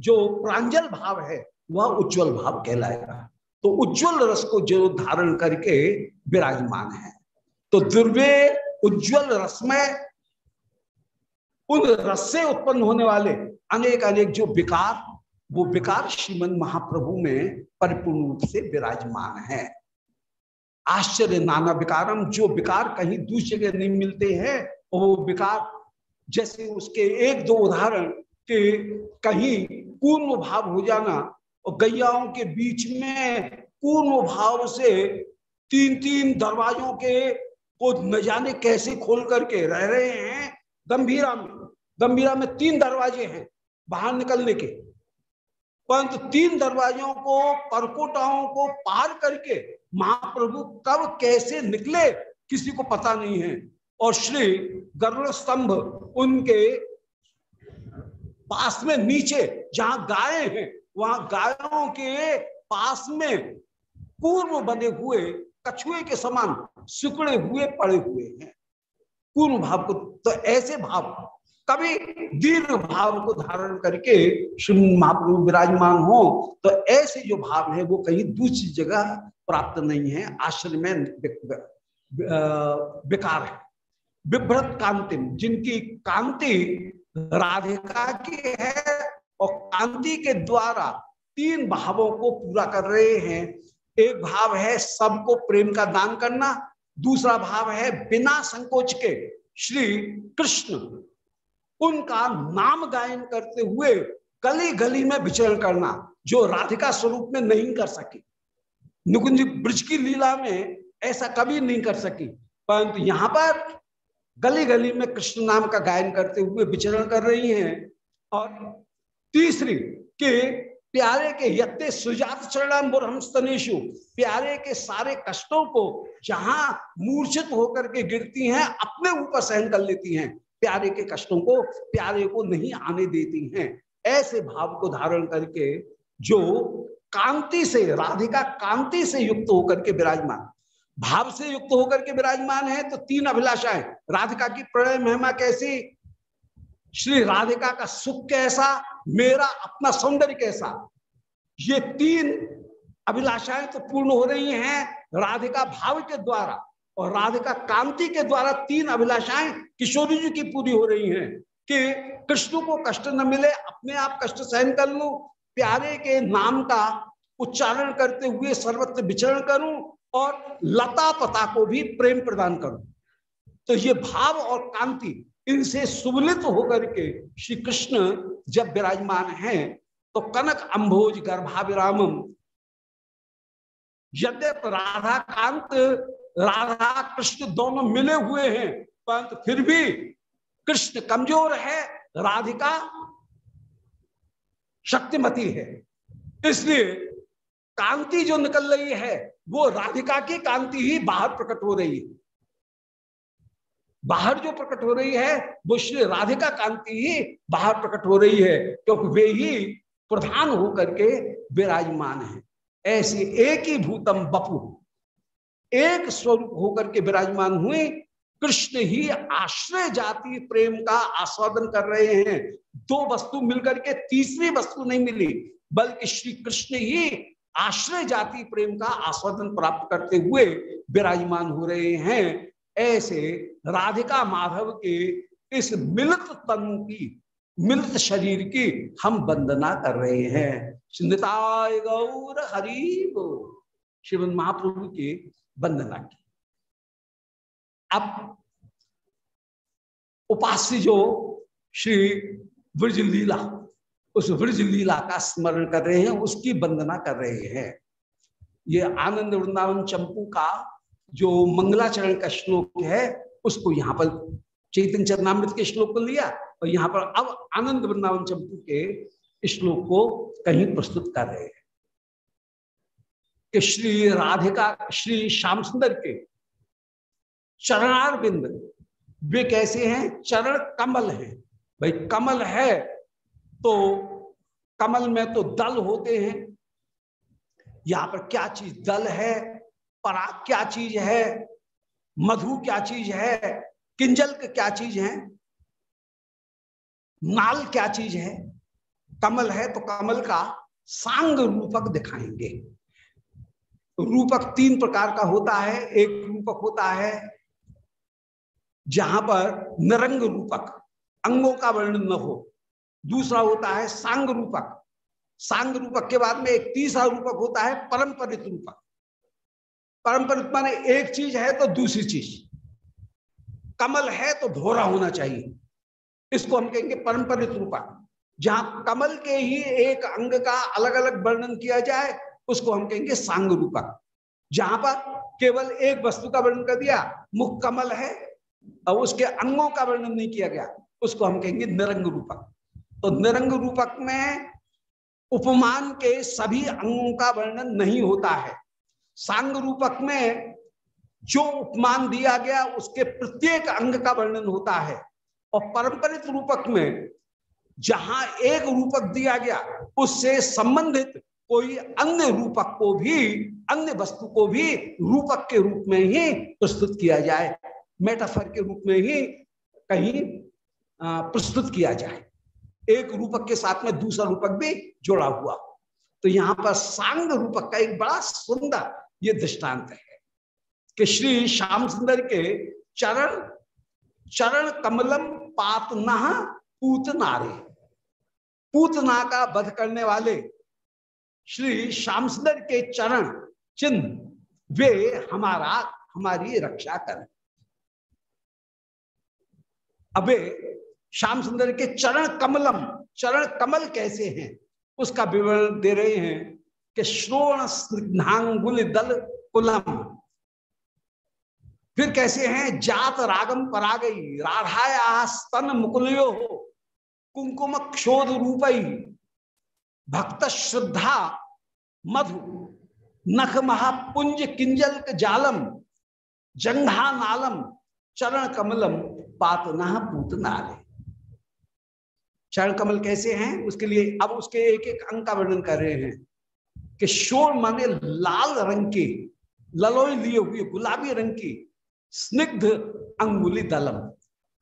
जो प्रांजल भाव है, वह उज्जवल भाव कहलाएगा। तो उज्जवल रस को जो धारण करके विराजमान है। तो दुर्वे उज्जवल रस में उन रस से उत्पन्न होने वाले अनेक अनेक जो विकार, वो विकार श्रीमद महाप्रभु में परिपूर्ण रूप से विराजमान है। आश्चर्य नाना विकारम जो विकार कहीं दूसरी जगह नहीं मिलते हैं, वो विकार, जैसे उसके एक दो उदाहरण के कहीं पूर्ण भाव हो जाना, और गैयाओं के बीच में पूर्ण भाव से तीन तीन दरवाजों के को न जाने कैसे खोल करके रह रहे हैं, गंभीरा में गंभीरा में तीन दरवाजे हैं। बाहर निकलने के। परंतु तीन दरवाजों को, परकोटाओं को पार करके महाप्रभु कब, कैसे निकले, किसी को पता नहीं है। और श्री गरुड़ स्तंभ उनके पास में नीचे जहाँ गाय हैं, वहाँ गायों के पास में पूर्व बने हुए, कछुए के समान सुकड़े हुए, पड़े हुए हैं। पूर्व भाव को तो ऐसे भाव कभी दीर्घ भाव को धारण करके श्री महाप्रभु विराजमान हो तो ऐसे जो भाव है, वो कहीं दूसरी जगह प्राप्त नहीं है। आश्रम में बेकार है। विभ्रत कांति, जिनकी कांति राधिका की है, और कांति के द्वारा तीन भावों को पूरा कर रहे हैं। एक भाव है सबको प्रेम का दान करना, दूसरा भाव है बिना संकोच के श्री कृष्ण उनका नाम गायन करते हुए गली गली में विचरण करना, जो राधिका स्वरूप में नहीं कर सकी। नुकुंज ब्रज की लीला में ऐसा कभी नहीं कर सकी। परंतु यहाँ पर गली गली में कृष्ण नाम का गायन करते हुए विचरण कर रही हैं। और तीसरी, के प्यारे के यत्ते सुजात चरणाम स्तनेशु प्यारे के सारे कष्टों को जहाँ मूर्छित होकर के गिरती हैं, अपने ऊपर सहन कर लेती हैं। प्यारे के कष्टों को प्यारे को नहीं आने देती हैं। ऐसे भाव को धारण करके जो कांति से, राधिका कांति से युक्त होकर के विराजमान, भाव से युक्त होकर के विराजमान है तो तीन अभिलाषाएँ। राधिका की प्रणय महिमा कैसी? श्री राधिका का सुख कैसा? मेरा अपना सौंदर्य कैसा? ये तीन अभिलाषाएँ तो पूर्ण हो रही हैं राधिका भाव के द्वारा। और राधिका कांति के द्वारा तीन अभिलाषाएँ किशोरी जी की पूरी हो रही हैं कि कृष्ण को कष्ट न मिले, अपने आप कष्ट सहन कर लू, प्यारे के नाम का उच्चारण करते हुए सर्वत्र विचरण करूँ और लता पता को भी प्रेम प्रदान करूँ। तो ये भाव और कांति इनसे सुबलित होकर के श्री कृष्ण जब विराजमान हैं तो कनक अंभोज गर्भाविरामम यद्यप राधा कांत राधा कृष्ण दोनों मिले हुए हैं। परंतु फिर भी कृष्ण कमज़ोर है, राधिका शक्तिमती है। इसलिए कांति जो निकल रही है, वो राधिका की कांति ही बाहर प्रकट हो रही है। बाहर जो प्रकट हो रही है, वो श्री राधिका कांति ही बाहर प्रकट हो रही है, क्योंकि वे ही प्रधान होकर के विराजमान है। ऐसी एक ही भूतम बपू। एक स्वरूप होकर के विराजमान हुए। कृष्ण ही आश्रय जाति प्रेम का आस्वादन कर रहे हैं। दो वस्तु मिलकर के तीसरी वस्तु नहीं मिली, बल्कि श्री कृष्ण ही आश्रय जाति प्रेम का आस्वादन प्राप्त करते हुए विराजमान हो रहे हैं। ऐसे राधिका माधव के इस मिलित तन की, मिलित शरीर की हम वंदना कर रहे हैं। गौर हरि श्रीमद महाप्रभु की वंदना की। अब उपास्य जो श्री ब्रज लीला, उस ब्रज लीला का स्मरण कर रहे हैं, उसकी वंदना कर रहे हैं। ये आनंद वृंदावन चंपू का जो मंगलाचरण का श्लोक है, उसको यहाँ पर चैतन्य चरनामृत के श्लोक को लिया और यहाँ पर अब आनंद वृंदावन चंपू के श्लोक को कहीं प्रस्तुत कर रहे हैं। कि श्री राधिका, श्री श्याम सुंदर के चरणार बिंद वे कैसे हैं? चरण कमल हैं। भाई, कमल है तो कमल में तो दल होते हैं। यहाँ पर क्या चीज़ दल है? पराग क्या चीज़ है? मधु क्या चीज़ है? किंजल क्या चीज़ है? नाल क्या चीज़ है? कमल है तो कमल का सांग रूपक दिखाएँगे। रूपक तीन प्रकार का होता है। एक रूपक होता है जहाँ पर निरंग रूपक, अंगों का वर्णन न हो। दूसरा होता है सांग रूपक। सांग रूपक के बाद में एक तीसरा रूपक होता है परंपरित रूपक। परंपरित माने एक चीज़ है तो दूसरी चीज़। कमल है तो भोरा होना चाहिए। इसको हम कहेंगे परंपरित रूपक। जहाँ कमल के ही एक अंग का अलग अलग वर्णन किया जाए उसको हम कहेंगे सांग रूपक जहाँ पर केवल एक वस्तु का वर्णन कर दिया मुख कमल है, और उसके अंगों का वर्णन नहीं किया गया, उसको हम कहेंगे निरंग रूपक तो निरंग रूपक में उपमान के सभी अंगों का वर्णन नहीं होता है। सांग रूपक में जो उपमान दिया गया, उसके प्रत्येक अंग का वर्णन होता है। और परंपरित रूपक में जहाँ एक रूपक दिया गया, उससे संबंधित कोई अन्य रूपक को भी, अन्य वस्तु को भी रूपक के रूप में ही प्रस्तुत किया जाए मेटाफर के रूप में ही कहीं प्रस्तुत किया जाए। एक रूपक के साथ में दूसरा रूपक भी जोड़ा हुआ तो यहाँ पर सांग रूपक का एक बड़ा सुंदर ये दृष्टांत है कि श्री श्याम सुंदर के चरण चरण कमलम पातना पूतनारे। पूतना का वध करने वाले श्री श्याम सुंदर के चरण चिन्ह, वे हमारा, हमारी रक्षा करें। अबे, श्याम सुंदर के चरण कमलम, चरण कमल कैसे हैं? उसका विवरण दे रहे हैं कि श्रोण स्निग्धांगुल दल कुलम। फिर कैसे हैं? जात रागम परागई राधाया स्तन मुकुलियो कुंकुम क्षोध रूपई भक्त श्रद्धा, मधु, नख महापुंज किंजल जालम, जंघा नालम, चरण कमलम पातना पूतनाले चरण कमल कैसे हैं? उसके लिए, अब उसके एक एक अंग का वर्णन कर रहे हैं कि शोर माने लाल रंग के, ललोई लिए हुए गुलाबी रंग की, स्निग्ध अंगुली दलम,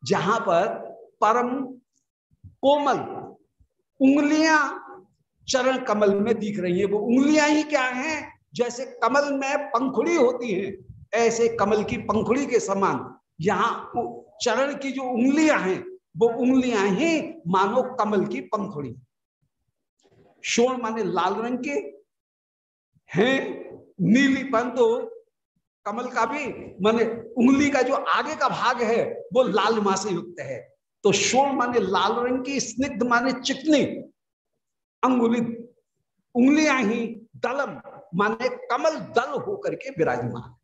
जहाँ पर परम कोमल, उंगलियाँ चरण कमल में दिख रही है। वो उंगलियाँ ही क्या हैं? जैसे कमल में पंखुड़ी होती है, ऐसे कमल की पंखुड़ी के समान। यहाँ चरण की जो उंगलियाँ हैं, वो उंगलियाँ ही मानो कमल की पंखुड़ी। शोण माने लाल रंग के, हैं नीली परंतु कमल का भी, माने उंगली का जो आगे का भाग है, वो लाल मा से युक्त है। तो शोण माने लाल रंग की, स्निग्ध माने चिकनी। अंगुली उंगलियाँ ही दलम, माने कमल दल होकर के विराजमान।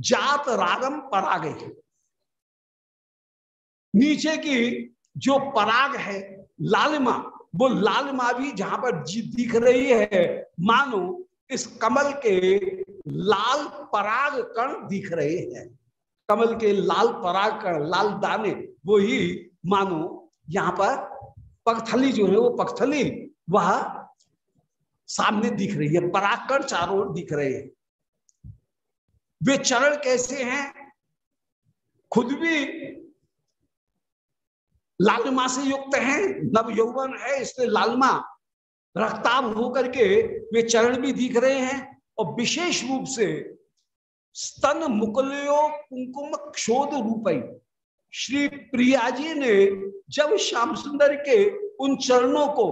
जात रागम पराग। नीचे की जो पराग है, लालिमा, वो लालिमा भी जहाँ पर दिख रही है, मानो इस कमल के लाल पराग कण दिख रहे हैं। कमल के लाल पराग कण, लाल दाने, वो ही मानो यहाँ पर पगथली जो है वो पगथली, वह सामने दिख रही है पराग चारों ओर दिख रहे हैं। वे चरण कैसे हैं? खुद भी लालमा से युक्त हैं नव यौवन है, इसलिए लालमा रक्ताब होकर के वे चरण भी दिख रहे हैं, और विशेष रूप से स्तन मुकलियो कुंकुम क्षोध रूपई। श्री प्रिया जी ने जब श्याम सुंदर के उन चरणों को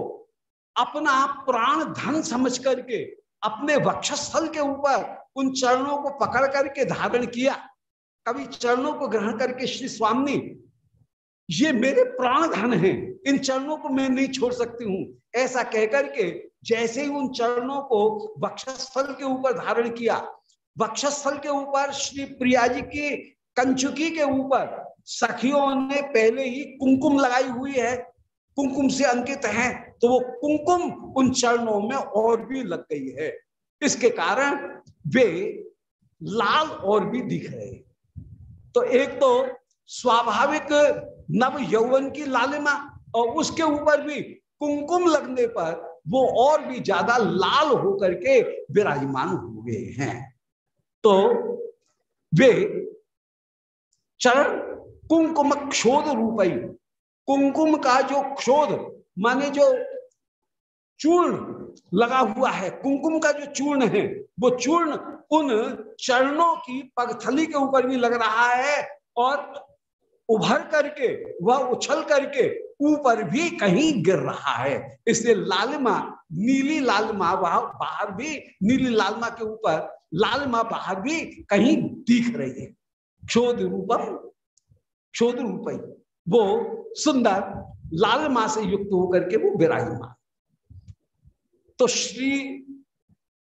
अपना प्राण धन समझ करके अपने वक्षस्थल के ऊपर उन चरणों को पकड़ करके धारण किया, कभी चरणों को ग्रहण करके श्री स्वामी, ये मेरे प्राण धन है, इन चरणों को मैं नहीं छोड़ सकती हूँ। ऐसा कहकर के जैसे ही उन चरणों को वक्षस्थल के ऊपर धारण किया, वक्षस्थल के ऊपर श्री प्रिया जी की कंचुकी के ऊपर सखियों ने पहले ही कुंकुम लगाई हुई है कुंकुम से अंकित है तो वो कुंकुम उन चरणों में और भी लग गई है। इसके कारण वे लाल और भी दिख रहे तो एक तो स्वाभाविक नव यौवन की लालिमा और उसके ऊपर भी कुंकुम लगने पर वो और भी ज़्यादा लाल होकर के विराजमान हो गए हैं। तो वे चरण कुंकुम क्षोध रूपई कुंकुम का जो क्षोध माने जो चूर्ण लगा हुआ है कुमकुम का जो चूर्ण है, वो चूर्ण उन चरणों की पगथली के ऊपर भी लग रहा है और उभर करके, वह उछल करके ऊपर भी कहीं गिर रहा है। इसलिए लालिमा, नीली लालिमा वह बाहर भी, नीली लालिमा के ऊपर लालिमा बाहर भी कहीं दिख रही है। क्षोध रूपम क्षोध रूपई। वो सुंदर लालिमा से युक्त होकर के वो विराजमान तो श्री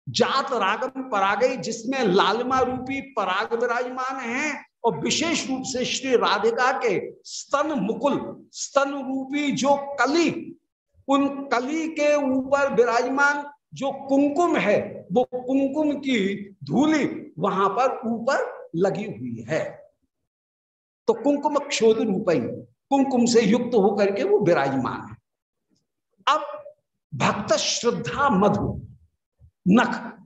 जात रागम परागई जिसमें लालिमा रूपी पराग विराजमान है, और विशेष रूप से श्री राधिका के स्तन मुकुल, स्तन रूपी जो कली, उन कली के ऊपर विराजमान जो कुंकुम है, वो कुंकुम की धूली वहाँ पर ऊपर लगी हुई है। तो कुंकुम क्षोध रूपी कुंकुम से युक्त होकर के वो विराजमान है। अब भक्त श्रद्धा मधु, नख,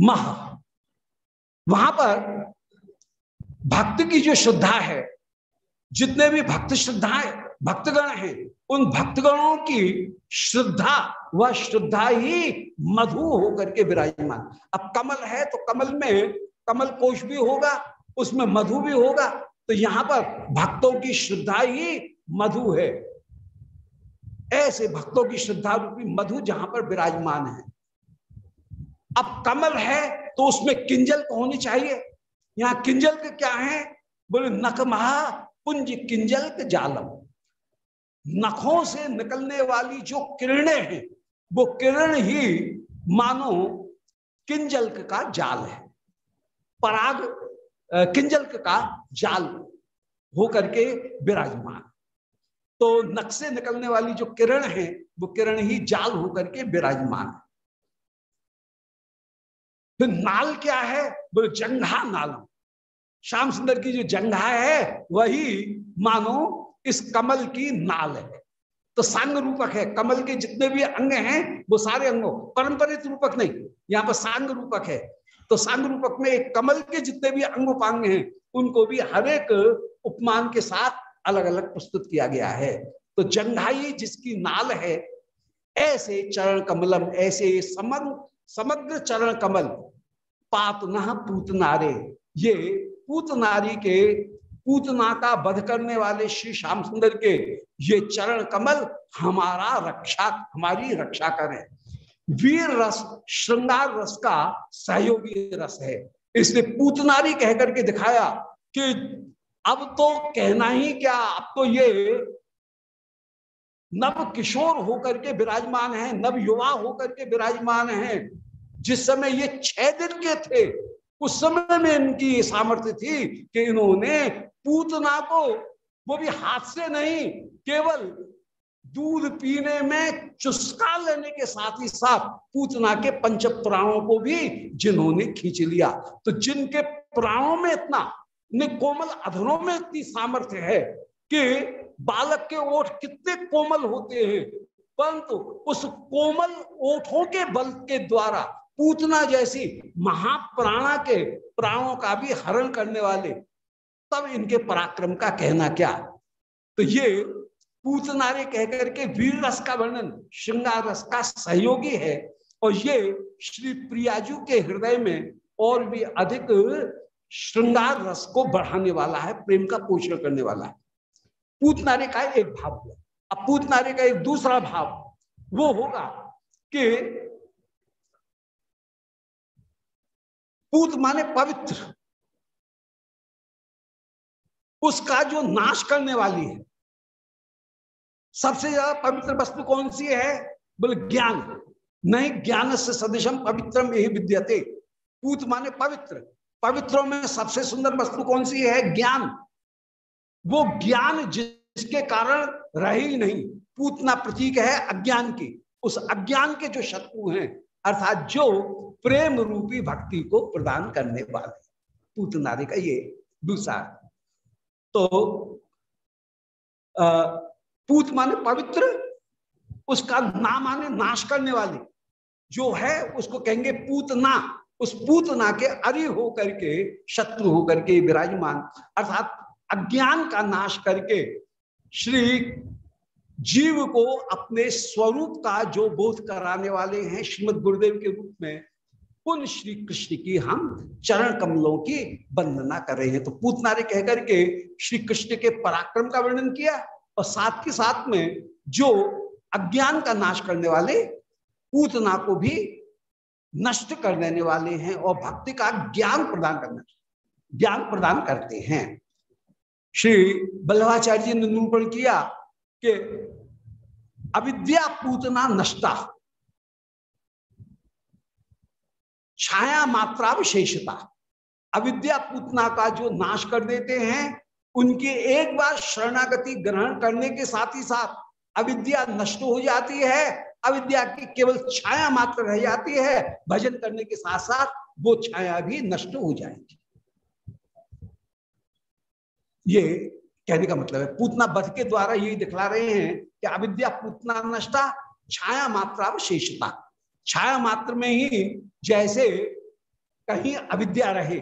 मह, वहाँ पर भक्त की जो श्रद्धा है, जितने भी भक्त श्रद्धाएँ भक्तगण हैं, उन भक्तगणों की श्रद्धा वह श्रद्धा ही मधु होकर के विराजमान। अब कमल है तो कमल में कमल कोश भी होगा उसमें मधु भी होगा। तो यहाँ पर भक्तों की श्रद्धा ही मधु है। ऐसे भक्तों की श्रद्धा रूपी मधु जहाँ पर विराजमान है। अब कमल है तो उसमें किंजल तो होनी चाहिए। यहाँ किंजल के क्या है? बोले, नख महा पुंज किंजल के जालम। नखों से निकलने वाली जो किरणें हैं, वो किरण ही मानो किंजल का जाल है। पराग किंजल का जाल होकर के विराजमान। तो नख से निकलने वाली जो किरण है, वो किरण ही जाल होकर के विराजमान है। फिर नाल क्या है? बोले, जंघा नाल। श्याम सुंदर की जो जंघा है, वही मानो इस कमल की नाल है। तो सांग रूपक है। कमल के जितने भी अंग हैं, वो सारे अंगों, परंपरित रूपक नहीं, यहाँ पर सांग रूपक है। तो सांग रूपक में एक कमल के जितने भी अंग उपांग हैं, उनको भी हर एक उपमान के साथ अलग अलग प्रस्तुत किया गया है। तो जंघाई जिसकी नाल है, ऐसे चरण कमलम, ऐसे समग्र समग्र चरण कमल, पात पूतनारे ये पूतनारी के पूतना का वध करने वाले श्री श्याम सुंदर के, ये चरण कमल हमारा रक्षा, हमारी रक्षा करें। वीर रस, श्रृंगार रस का सहयोगी रस है। इसने पूतनारी कहकर के दिखाया कि अब तो कहना ही क्या, अब तो ये नव किशोर होकर के विराजमान है, नव युवा होकर के विराजमान है। जिस समय ये छह दिन के थे, उस समय में इनकी सामर्थ्य थी कि इन्होंने पूतना को, वो भी हाथ से नहीं, केवल दूध पीने में चुस्का लेने के साथ ही साथ पूतना के पंच प्राणों को भी जिन्होंने खींच लिया। तो जिनके प्राणों में इतना कोमल अधरों में इतनी सामर्थ्य है कि बालक के ओठ कितने कोमल होते हैं, परंतु उस कोमल ओठों के बल के द्वारा पूतना जैसी महाप्राणा के प्राणों का भी हरण करने वाले, तब इनके पराक्रम का कहना क्या? तो ये पूतनारे कहकर के वीर रस का वर्णन, श्रृंगार रस का सहयोगी है। और ये श्री प्रियाजू के हृदय में और भी अधिक श्रृंगार रस को बढ़ाने वाला है, प्रेम का पोषण करने वाला है। पूतनारे का एक भाव हुआ। अब पूतनारे का एक दूसरा भाव वो होगा कि पूत माने पवित्र, उसका जो नाश करने वाली है। सबसे ज़्यादा पवित्र वस्तु कौन सी है? बोले, ज्ञान। नहीं, ज्ञान से सदृशम पवित्रम यही विद्यते। पूत माने पवित्र। पवित्रों में सबसे सुंदर वस्तु कौन सी है? ज्ञान। वो ज्ञान जिसके कारण रहे ही नहीं। पूतना प्रतीक है अज्ञान की। उस अज्ञान के जो शत्रु हैं, अर्थात जो प्रेम रूपी भक्ति को प्रदान करने वाले। पूतनारी का ये दूसरा। तो पूत माने पवित्र, उसका ना माने नाश करने वाले। जो है, उसको कहेंगे पूतना। उस पूतना के अरि होकर के, शत्रु होकर के विराजमान, अर्थात अज्ञान का नाश करके श्री जीव को अपने स्वरूप का जो बोध कराने वाले हैं, श्रीमद गुरुदेव के रूप में, उन श्री कृष्ण की हम चरण कमलों की वंदना कर रहे हैं। तो पूतना ने कहकर के श्री कृष्ण के पराक्रम का वर्णन किया। और साथ के साथ में जो अज्ञान का नाश करने वाले पूतना को भी नष्ट कर देने वाले हैं और भक्ति का ज्ञान प्रदान करना ज्ञान प्रदान करते हैं। श्री बल्लभाचार्य जी ने निरूपण किया कि अविद्या पूतना नष्टा, छाया मात्रा विशेषता, अविद्या पूतना का जो नाश कर देते हैं उनकी एक बार शरणागति ग्रहण करने के साथ ही साथ अविद्या नष्ट हो जाती है, अविद्या की केवल छाया मात्र रह जाती है, भजन करने के साथ साथ वो छाया भी नष्ट हो जाएगी। ये कहने का मतलब है, पूतना बध के द्वारा यही दिखला रहे हैं कि अविद्या पूतना नष्टा, छाया मात्रा विशेषता छाया मात्र में ही जैसे कहीं अविद्या रहे,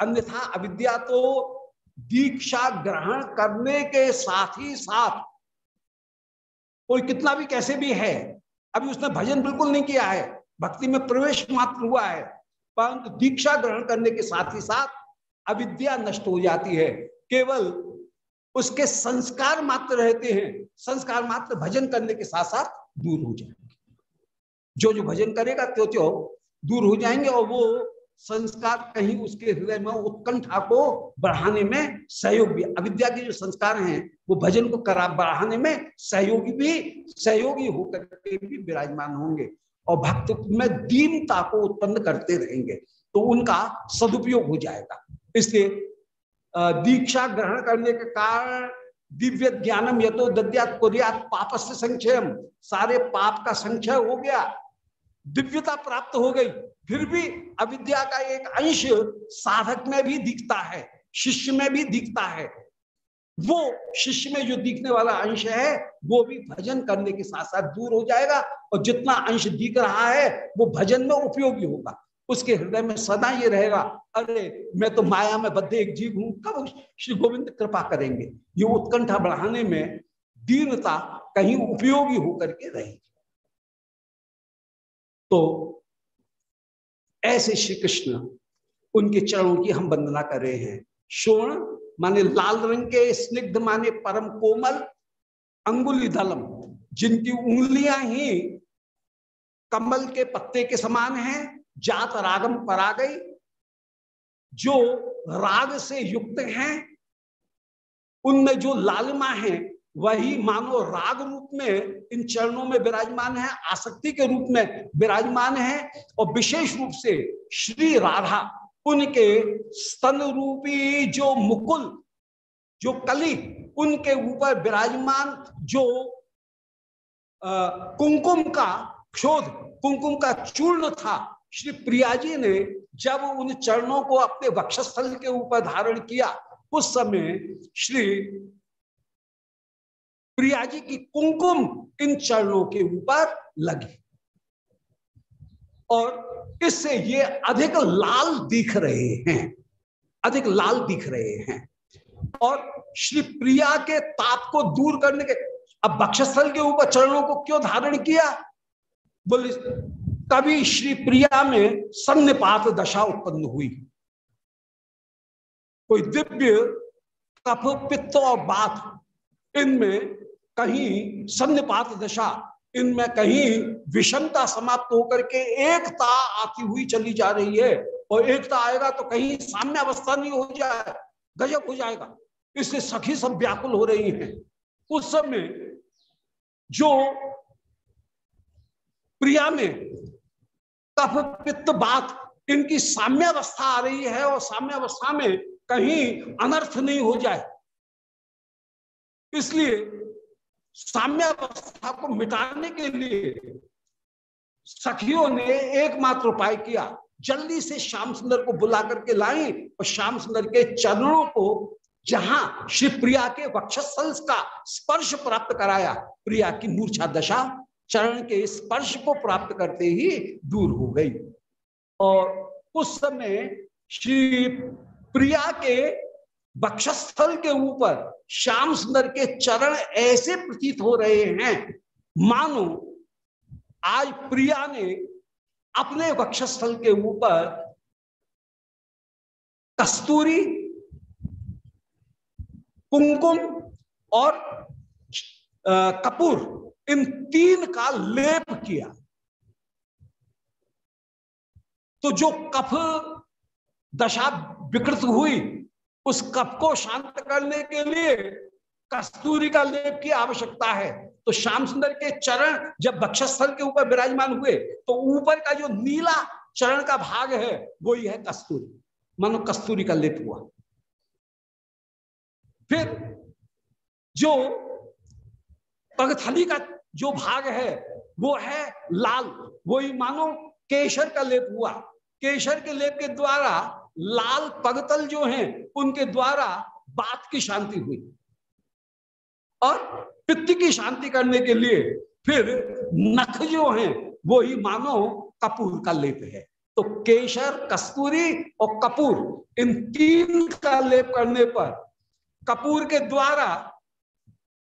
अन्यथा अविद्या तो दीक्षा ग्रहण करने के साथ ही साथ कोई कितना भी कैसे भी है, अभी उसने भजन बिल्कुल नहीं किया है, भक्ति में प्रवेश मात्र हुआ है, परंतु दीक्षा ग्रहण करने के साथ ही साथ अविद्या नष्ट हो जाती है, केवल उसके संस्कार मात्र रहते हैं, संस्कार मात्र भजन करने के साथ साथ दूर हो जाएँगे। जो जो भजन करेगा त्यो त्यो दूर हो जाएँगे और वो संस्कार कहीं उसके हृदय में उत्कंठा को बढ़ाने में सहयोग भी अविद्या के जो संस्कार हैं, वो भजन को करा बढ़ाने में सहयोगी भी सहयोगी होकर के भी विराजमान होंगे और भक्त में दीनता को उत्पन्न करते रहेंगे। तो उनका सदुपयोग हो जाएगा। इसलिए दीक्षा ग्रहण करने के कारण दिव्य ज्ञानम यथो दद्यात कुरियात पाप से संक्षय सारे पाप का संक्षय हो गया। दिव्यता प्राप्त हो गई। फिर भी अविद्या का एक अंश साधक में भी दिखता है, शिष्य में भी दिखता है। वो शिष्य में जो दिखने वाला अंश है, वो भी भजन करने के साथ साथ दूर हो जाएगा और जितना अंश दिख रहा है, वो भजन में उपयोगी होगा। उसके हृदय में सदा ये रहेगा, अरे, मैं तो माया में बद्ध एक जीव हूँ, कब श्री गोविंद कृपा करेंगे? ये उत्कंठा बढ़ाने में दीनता कहीं उपयोगी होकर के रहेगी। तो ऐसे श्री कृष्ण उनके चरणों की हम वंदना कर रहे हैं। शोण माने लाल रंग के, स्निग्ध माने परम कोमल, अंगुली दलम, जिनकी उंगलियाँ ही कमल के पत्ते के समान हैं, जात रागम परा गई। जो राग से युक्त हैं, उनमें जो लालिमा है वही मानो राग रूप में इन चरणों में विराजमान है, आसक्ति के रूप में विराजमान है और विशेष रूप से श्री राधा, उनके स्तन रूपी जो मुकुल, जो कली, उनके ऊपर विराजमान जो कुंकुम का क्षोध कुंकुम का चूर्ण था। श्री प्रिया जी ने जब उन चरणों को अपने वक्षस्थल के ऊपर धारण किया, उस समय श्री प्रिया जी की कुमकुम इन चरणों के ऊपर लगी। और इससे ये अधिक लाल दिख रहे हैं, अधिक लाल दिख रहे हैं। और श्री प्रिया के ताप को दूर करने के, अब बक्षस्थल के ऊपर चरणों को क्यों धारण किया? बोले, तभी श्री प्रिया में सन्निपात दशा उत्पन्न हुई। कोई दिव्य कफ पित्त और बात इनमें कहीं सन्निपात दशा, इनमें कहीं विषमता समाप्त होकर के एकता आती हुई चली जा रही है। और एकता आएगा तो कहीं साम्य अवस्था नहीं हो जाए, गजब हो जाएगा। इससे सखी सब व्याकुल हो रही हैं। उस समय जो प्रिया में कफ पित्त बात, इनकी साम्यावस्था आ रही है और साम्यावस्था में कहीं अनर्थ नहीं हो जाए। इसलिए साम्यावस्था को मिटाने के लिए सखियों ने एकमात्र उपाय किया। जल्दी से श्याम सुंदर को बुला करके लाई और श्याम सुंदर के चरणों को जहाँ श्री प्रिया के वक्षस्थल का स्पर्श प्राप्त कराया। प्रिया की मूर्छा दशा चरण के स्पर्श को प्राप्त करते ही दूर हो गई। और उस समय श्री प्रिया के वक्षस्थल के ऊपर श्याम सुंदर के चरण ऐसे प्रतीत हो रहे हैं। मानो, आज प्रिया ने अपने वक्षस्थल के ऊपर कस्तूरी, कुमकुम और कपूर, इन तीन का लेप किया। तो जो कफ दशा विकृत हुई उस कफ को शांत करने के लिए कस्तूरी का लेप की आवश्यकता है। तो श्याम सुंदर के चरण जब बक्षस्थल के ऊपर विराजमान हुए तो ऊपर का जो नीला चरण का भाग है, वो ही है कस्तूरी। मानो कस्तूरी का लेप हुआ। फिर जो पगथली का जो भाग है, वो है लाल। वो ही मानो केशर का लेप हुआ। केशर के लेप के द्वारा लाल पगतल जो हैं, उनके द्वारा बात की शांति हुई। और पित्त की शांति करने के लिए फिर नख जो हैं, वो ही मानो कपूर का लेप है। तो केशर, कस्तूरी और कपूर, इन तीन का लेप करने पर कपूर के द्वारा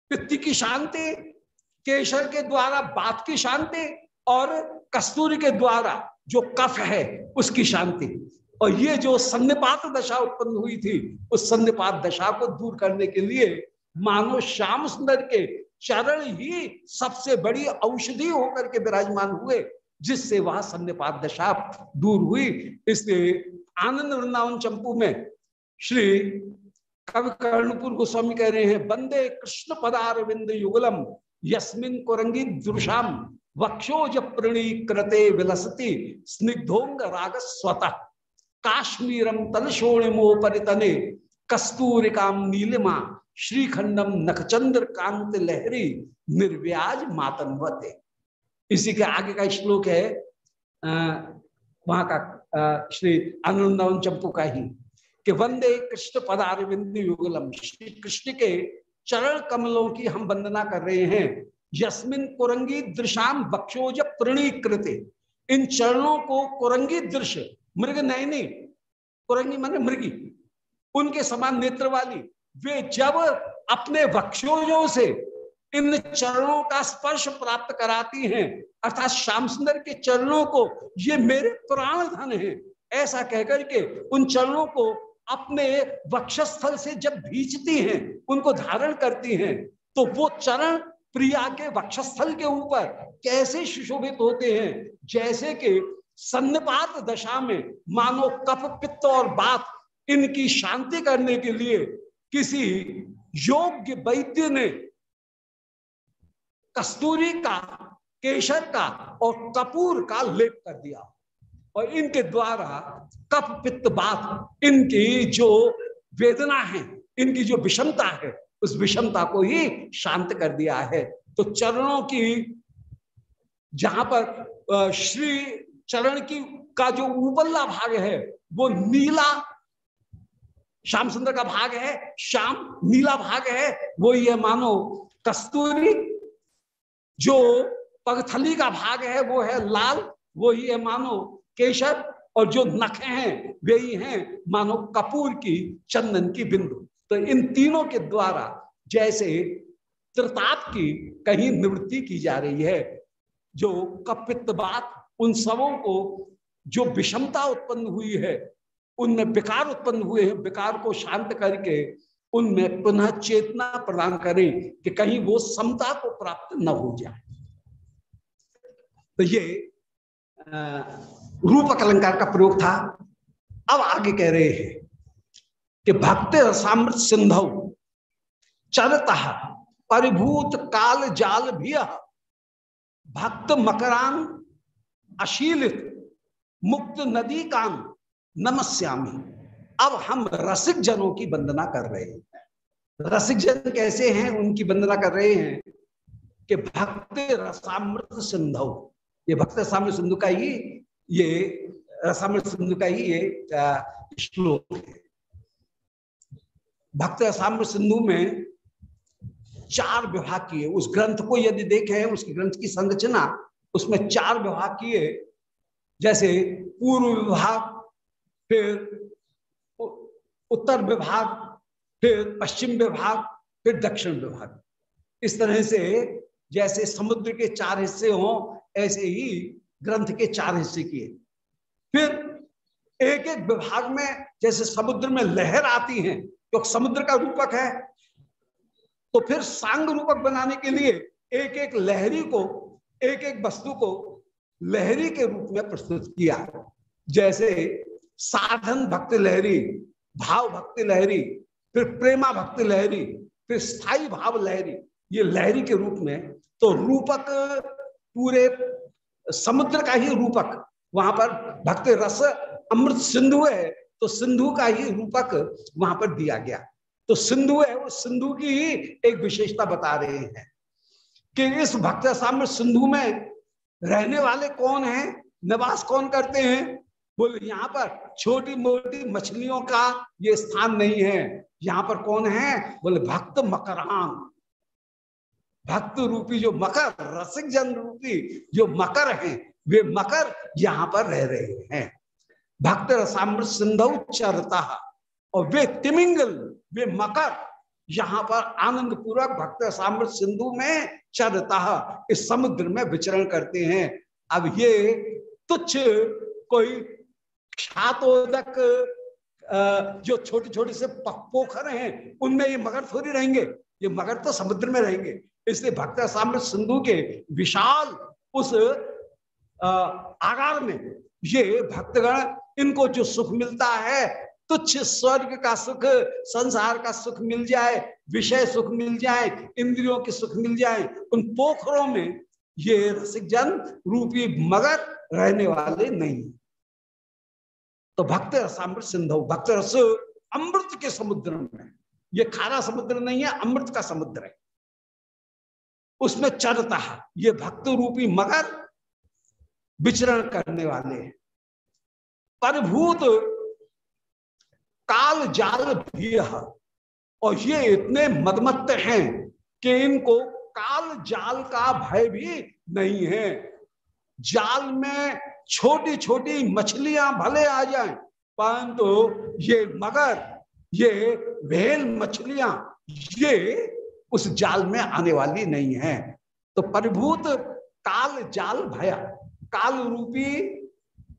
पित्त की शांति, केशर के द्वारा बात की शांति और कस्तूरी के द्वारा जो कफ है, उसकी शांति। और ये जो सन्निपात दशा उत्पन्न हुई थी, उस सन्निपात दशा को दूर करने के लिए मानो श्याम सुंदर के चरण ही सबसे बड़ी औषधि होकर के विराजमान हुए, जिससे वह सन्निपात दशा दूर हुई। इसलिए आनंद वृंदावन चंपू में श्री कवि कर्णपुर गोस्वामी कह रहे हैं, बंदे कृष्ण पदार विंद युगलम, यस्मिन कुरंगी दुर्शाम वक्षोज प्रणी कृते विलसती, स्निग्धोंग राग स्वतः काश्मीरम तलशोणिमोपरितने कस्तूरिकाम नीलिमा श्रीखंडम नखचंद्र कांत लहरी निर्व्याज मातनवते इसी के आगे का श्लोक है वहाँ का श्री आनंदवन चंपू का ही, कि वंदे कृष्ण पदारविंद युगलम, श्री कृष्ण के चरण कमलों की हम वंदना कर रहे हैं। यस्मिन कुरंगी दृशाम बक्षोज प्रणीकृत। इन चरणों को कुरंगी दृश्य मृग नयनी कुरंगी माने मृगी, उनके समान नेत्र वाली वे जब अपने वक्षोजों से इन चरणों का स्पर्श प्राप्त कराती हैं, अर्थात श्याम सुंदर के चरणों को, ये मेरे प्राण धन है, ऐसा कहकर के उन चरणों को अपने वक्षस्थल से जब भीचती हैं, उनको धारण करती हैं तो वो चरण प्रिया के वक्षस्थल के ऊपर कैसे सुशोभित होते हैं, जैसे कि सन्निपात दशा में मानो कफ, पित्त और बात इनकी शांति करने के लिए किसी योग्य वैद्य ने कस्तूरी का, केशर का और कपूर का लेप कर दिया। और इनके द्वारा कप पित्त, बात इनकी जो वेदना है, इनकी जो विषमता है, उस विषमता को ही शांत कर दिया है। तो चरणों की, जहाँ पर श्री चरण की, का जो उबल्ला भाग है, वो नीला, श्याम सुंदर का भाग है, श्याम नीला भाग है, वो ये मानो कस्तूरी, जो पगथली का भाग है, वो है लाल, वो है मानो केशर, और जो नखे हैं वे ही हैं, मानो कपूर की, चंदन की बिंदु। तो इन तीनों के द्वारा जैसे त्रिताप की कहीं निवृत्ति की जा रही है, जो कपित बात उन सबों को जो विषमता उत्पन्न हुई है, उनमें विकार उत्पन्न हुए हैं, विकार को शांत करके उनमें पुनः चेतना प्रदान करें कि कहीं वो समता को प्राप्त न हो जाए। तो ये रूपक अलंकार का प्रयोग था। अब आगे कह रहे हैं कि भक्त सामृत सिंधु चरता परिभूत काल जाल भी भक्त मकरान अशीलित मुक्त नदी काम नमस्यामी। अब हम रसिक जनों की वंदना कर रहे हैं। रसिक जन कैसे हैं? उनकी वंदना कर रहे हैं कि भक्त रसामृत सिंधु। ये भक्त सामृत सिंधु का ही ये रसामृत सिंधु का ही ये श्लोक है। भक्त रसामृत सिंधु में चार विभाग किए। उस ग्रंथ को यदि देखें, उसकी ग्रंथ की संरचना उसमें चार विभाग किए। जैसे पूर्व विभाग, फिर उत्तर विभाग, फिर पश्चिम विभाग, फिर दक्षिण विभाग। इस तरह से जैसे समुद्र के चार हिस्से हों, ऐसे ही ग्रंथ के चार हिस्से किए। फिर एक एक विभाग में जैसे समुद्र में लहर आती है तो समुद्र का रूपक है तो फिर सांग रूपक बनाने के लिए एक एक लहरी को एक एक वस्तु को लहरी के रूप में प्रस्तुत किया। जैसे साधन भक्ति लहरी, भाव भक्ति लहरी, फिर प्रेमा भक्ति लहरी, फिर स्थायी भाव लहरी, ये लहरी के रूप में। तो रूपक पूरे समुद्र का ही रूपक, वहाँ पर भक्ति रस अमृत सिंधु है तो सिंधु का ही रूपक वहाँ पर दिया गया। तो सिंधु है, वो सिंधु की ही एक विशेषता बता रहे हैं। कि इस भक्त साम्र सिंधु में रहने वाले कौन हैं? निवास कौन करते हैं? बोले, यहाँ पर छोटी मोटी मछलियों का ये स्थान नहीं है। यहाँ पर कौन है? बोले, भक्त मकरान। भक्त रूपी जो मकर, रसिक जन रूपी जो मकर हैं, वे मकर यहाँ पर रह रहे हैं। भक्त रसामृत सिंधु चरता और वे तिमिंगल, वे मकर यहाँ पर आनंद पूर्वक भक्त रसामृत सिंधु में चरता इस समुद्र में विचरण करते हैं। अब ये तुच्छ कोई क्षातोदक जो छोटे छोटे से पोखर हैं, उनमें ये मगर थोड़ी रहेंगे। ये मगर तो समुद्र में रहेंगे। इसलिए भक्त साम्र सिंधु के विशाल उस आगार में ये भक्तगण, इनको जो सुख मिलता है तुच्छ स्वर्ग का सुख, संसार का सुख मिल जाए, विषय सुख मिल जाए, इंद्रियों के सुख मिल जाए, उन पोखरों में ये रसिक जन रूपी मगर रहने वाले नहीं तो भक्त रसामृत सिंधु, भक्त रस अमृत के समुद्र में। ये खारा समुद्र नहीं है, अमृत का समुद्र है। उसमें चरता है, ये भक्त रूपी मगर विचरण करने वाले हैं। परभूत काल जाल भी और ये इतने मदमत्त हैं कि इनको काल जाल का भय भी नहीं है। जाल में छोटी छोटी मछलियाँ भले आ जाएँ, परंतु ये मगर, ये वेल मछलियाँ, ये उस जाल में आने वाली नहीं है। तो परिभूत काल जाल भया काल रूपी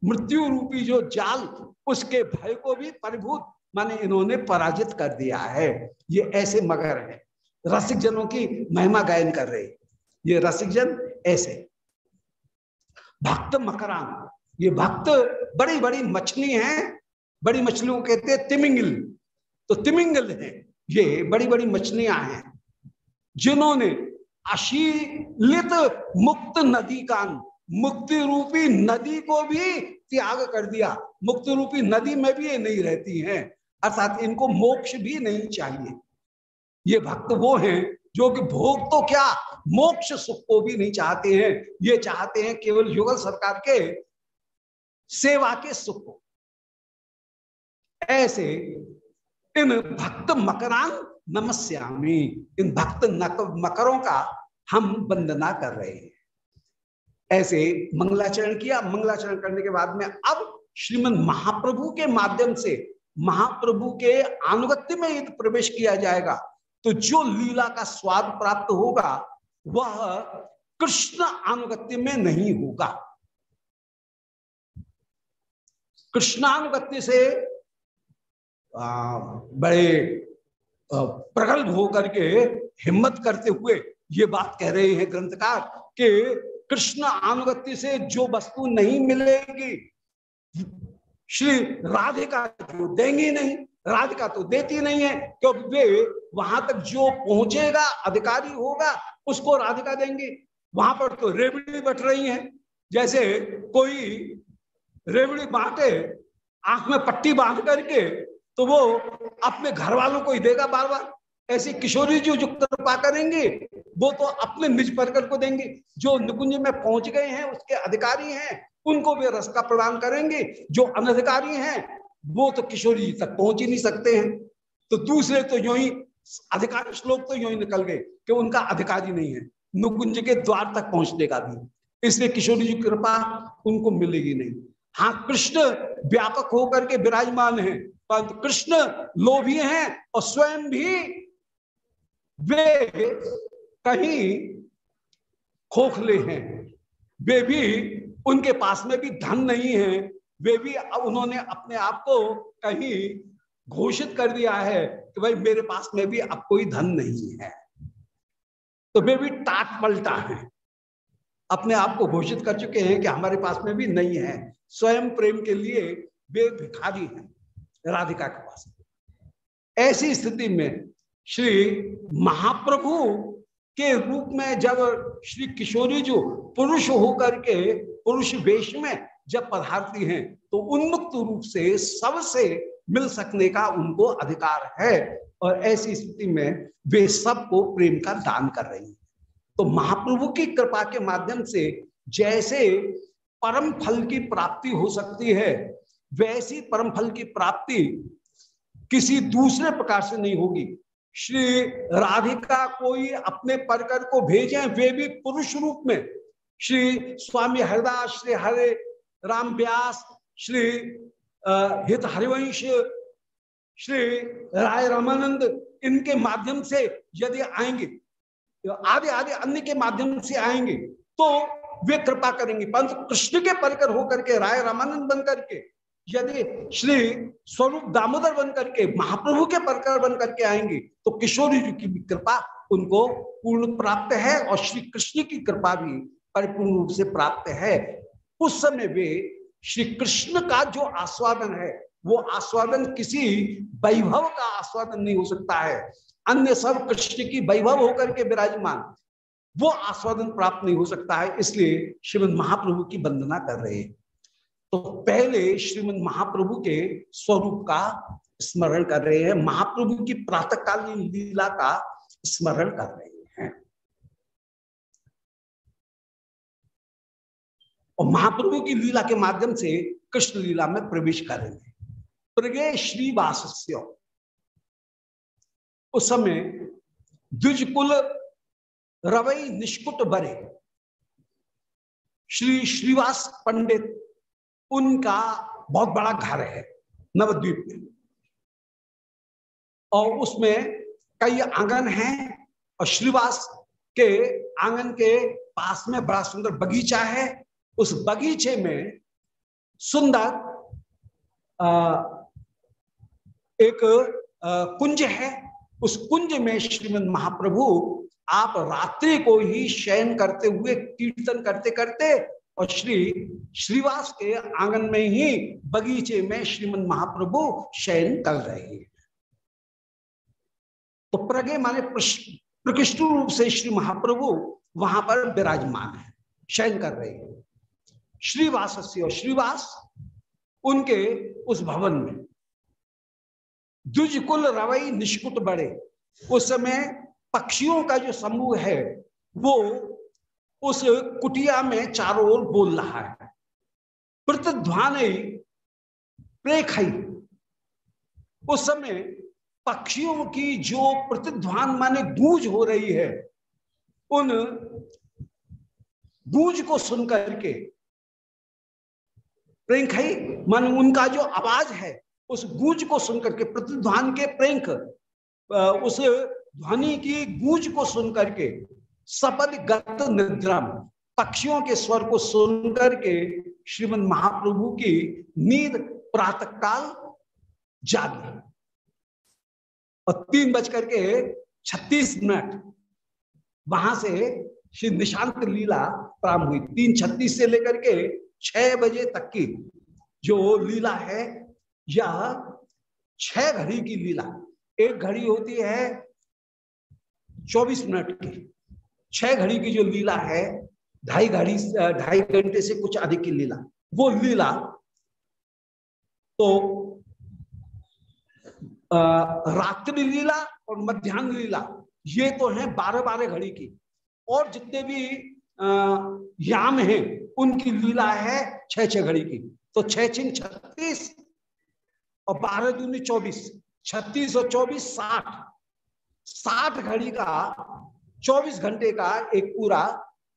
मृत्यु रूपी जो जाल, उसके भय को भी परिभूत माने इन्होंने पराजित कर दिया है। ये ऐसे मगर है। रसिक जनों की महिमा गायन कर रहे ये रसिक जन ऐसे। भक्त मकरान ये भक्त बड़ी बड़ी मछली हैं। बड़ी मछलियों को कहते हैं तिमिंगल। तो तिमिंगल है। ये बड़ी बड़ी मछलियाँ हैं। जिन्होंने अशीलित मुक्त नदी का मुक्ति रूपी नदी को भी त्याग कर दिया। मुक्ति रूपी नदी में भी ये नहीं रहती हैं। अर्थात इनको मोक्ष भी नहीं चाहिए। ये भक्त वो हैं जो कि भोग तो क्या, मोक्ष सुख को भी नहीं चाहते हैं। ये चाहते हैं केवल युगल सरकार के सेवा के सुख को। ऐसे इन भक्त मकरान नमस्यामी, इन भक्त मकरों का हम वंदना कर रहे हैं। ऐसे मंगलाचरण किया। मंगलाचरण करने के बाद में अब श्रीमद महाप्रभु के माध्यम से महाप्रभु के अनुगत्य में यदि प्रवेश किया जाएगा तो जो लीला का स्वाद प्राप्त होगा, वह कृष्ण अनुगत्य में नहीं होगा। कृष्णानुगत्य से बड़े प्रगल्भ होकर के हिम्मत करते हुए ये बात कह रहे हैं ग्रंथकार कि कृष्ण अनुगत्य से जो वस्तु नहीं मिलेगी श्री राधिका जो देंगी नहीं राधिका तो देती नहीं है क्योंकि वे वहाँ तक जो पहुंचेगा, अधिकारी होगा, उसको राधिका देंगे। वहाँ पर तो रेवड़ी बट रही है, जैसे कोई रेवड़ी बांटे, आँख में पट्टी बाँध करके तो वो अपने घर वालों को ही देगा बार बार ऐसी किशोरी जी जो कृपा करेंगे, वो तो अपने निज परकर को देंगे। जो निकुंज में पहुँच गए हैं, उसके अधिकारी हैं उनको भी रस का प्रदान करेंगे। जो अनधिकारी हैं, वो तो किशोरी तक पहुँच ही नहीं सकते हैं। तो दूसरे तो यो ही, अधिकारी श्लोक तो यो ही निकल गए कि उनका अधिकारी नहीं है। नुकुंज के द्वार तक पहुँचने का भी। इसलिए किशोरी जी कृपा उनको मिलेगी नहीं। हाँ कृष्ण व्यापक होकर के विराजमान है। परंतु कृष्ण लोभी हैं और स्वयं भी वे कहीं खोखले हैं। वे भी उनके पास में भी धन नहीं है, वे भी उन्होंने अपने आप को कहीं घोषित कर दिया है कि भाई मेरे पास में भी अब कोई धन नहीं है। तो वे भी टाट पलटा है। अपने आप को घोषित कर चुके हैं कि हमारे पास में भी नहीं है। स्वयं प्रेम के लिए वे भिखारी हैं, राधिका के पास। ऐसी स्थिति में श्री महाप्रभु के रूप में जब श्री किशोरी जो पुरुष होकर के पुरुष वेश में जब पधारती हैं तो उन्मुक्त रूप से सबसे मिल सकने का उनको अधिकार है। और ऐसी स्थिति में वे सबको प्रेम का दान कर रही हैं। तो महाप्रभु की कृपा के माध्यम से जैसे परम फल की प्राप्ति हो सकती है, वैसी परम फल की प्राप्ति किसी दूसरे प्रकार से नहीं होगी। श्री राधिका कोई अपने परकर को भेजे, वे भी पुरुष रूप में श्री स्वामी हरिदास, श्री हरे राम व्यास, श्री हित हरिवंश श्री राय रामानंद, इनके माध्यम से यदि आएँगे, आदि आदि अन्य के माध्यम से आएँगे तो वे कृपा करेंगे। परंतु कृष्ण के परकर होकर के, राय रामानंद बन करके यदि श्री स्वरूप दामोदर बन करके महाप्रभु के परकर बन करके आएँगे तो किशोरी जी की कृपा उनको पूर्ण प्राप्त है और श्री कृष्ण की कृपा भी परिपूर्ण रूप से प्राप्त है। उस समय वे श्री कृष्ण का जो आस्वादन है, वो आस्वादन किसी वैभव का आस्वादन नहीं हो सकता है। अन्य सब कृष्ण की वैभव होकर के विराजमान, वो आस्वादन प्राप्त नहीं हो सकता है, इसलिए श्रीमद महाप्रभु की वंदना कर रहे हैं। तो पहले श्रीमद महाप्रभु के स्वरूप का स्मरण कर रहे हैं, महाप्रभु की प्रातःकालीन लीला का स्मरण कर रहे और महाप्रभु की लीला के माध्यम से कृष्ण लीला में प्रवेश करेंगे। प्रगे श्रीवास उस समय द्विजकुल रवई निष्कुट बरे श्री श्रीवास पंडित, उनका बहुत बड़ा घर है नवद्वीप में। और उसमें कई आँगन हैं और श्रीवास के आँगन के पास में बड़ा सुंदर बगीचा है। उस बगीचे में सुंदर एक कुंज है। उस कुंज में श्रीमद महाप्रभु आप रात्रि को ही शयन करते हुए, कीर्तन करते करते और श्री श्रीवास के आँगन में ही बगीचे में श्रीमद महाप्रभु शयन कर रहे हैं। तो प्रगे माने प्रकृष्ट रूप से श्री महाप्रभु वहाँ पर विराजमान है, शयन कर रहे हैं। श्रीवास और श्रीवास उनके उस भवन में। द्विजकुल रवई निष्कुट बड़े। उस समय पक्षियों का जो समूह है, वो उस कुटिया में चारों ओर बोल रहा है। प्रतिध्वान प्रेखई। उस समय पक्षियों की जो प्रतिध्वान माने गूंज हो रही है, उन गूंज को सुनकर के प्रेंखई मान उनका जो आवाज़ है, उस गूंज को सुनकर के, प्रतिध्वान के प्रेंख उस ध्वनि की गूंज को सुनकर के, सपद गत निद्रम पक्षियों के स्वर को सुनकर के, श्रीमद महाप्रभु की नींद प्रातः काल जागी और तीन बज करके छत्तीस मिनट, वहाँ से श्री निशांत लीला प्रारंभ हुई। तीन छत्तीस से लेकर के छह बजे तक की जो लीला है यह छह घड़ी की लीला। एक घड़ी होती है चौबीस मिनट की। छह घड़ी की जो लीला है, ढाई घड़ी ढाई घंटे से कुछ अधिक की लीला। वो लीला तो रात्रि लीला और मध्यान्ह लीला, ये तो है बारह बारह घड़ी की। और जितने भी याम हैं उनकी लीला है छह छह घड़ी की। तो छह छिंग छत्तीस और बारह दूनी चौबीस। छत्तीस और चौबीस साठ। साठ घड़ी का, चौबीस घंटे का एक पूरा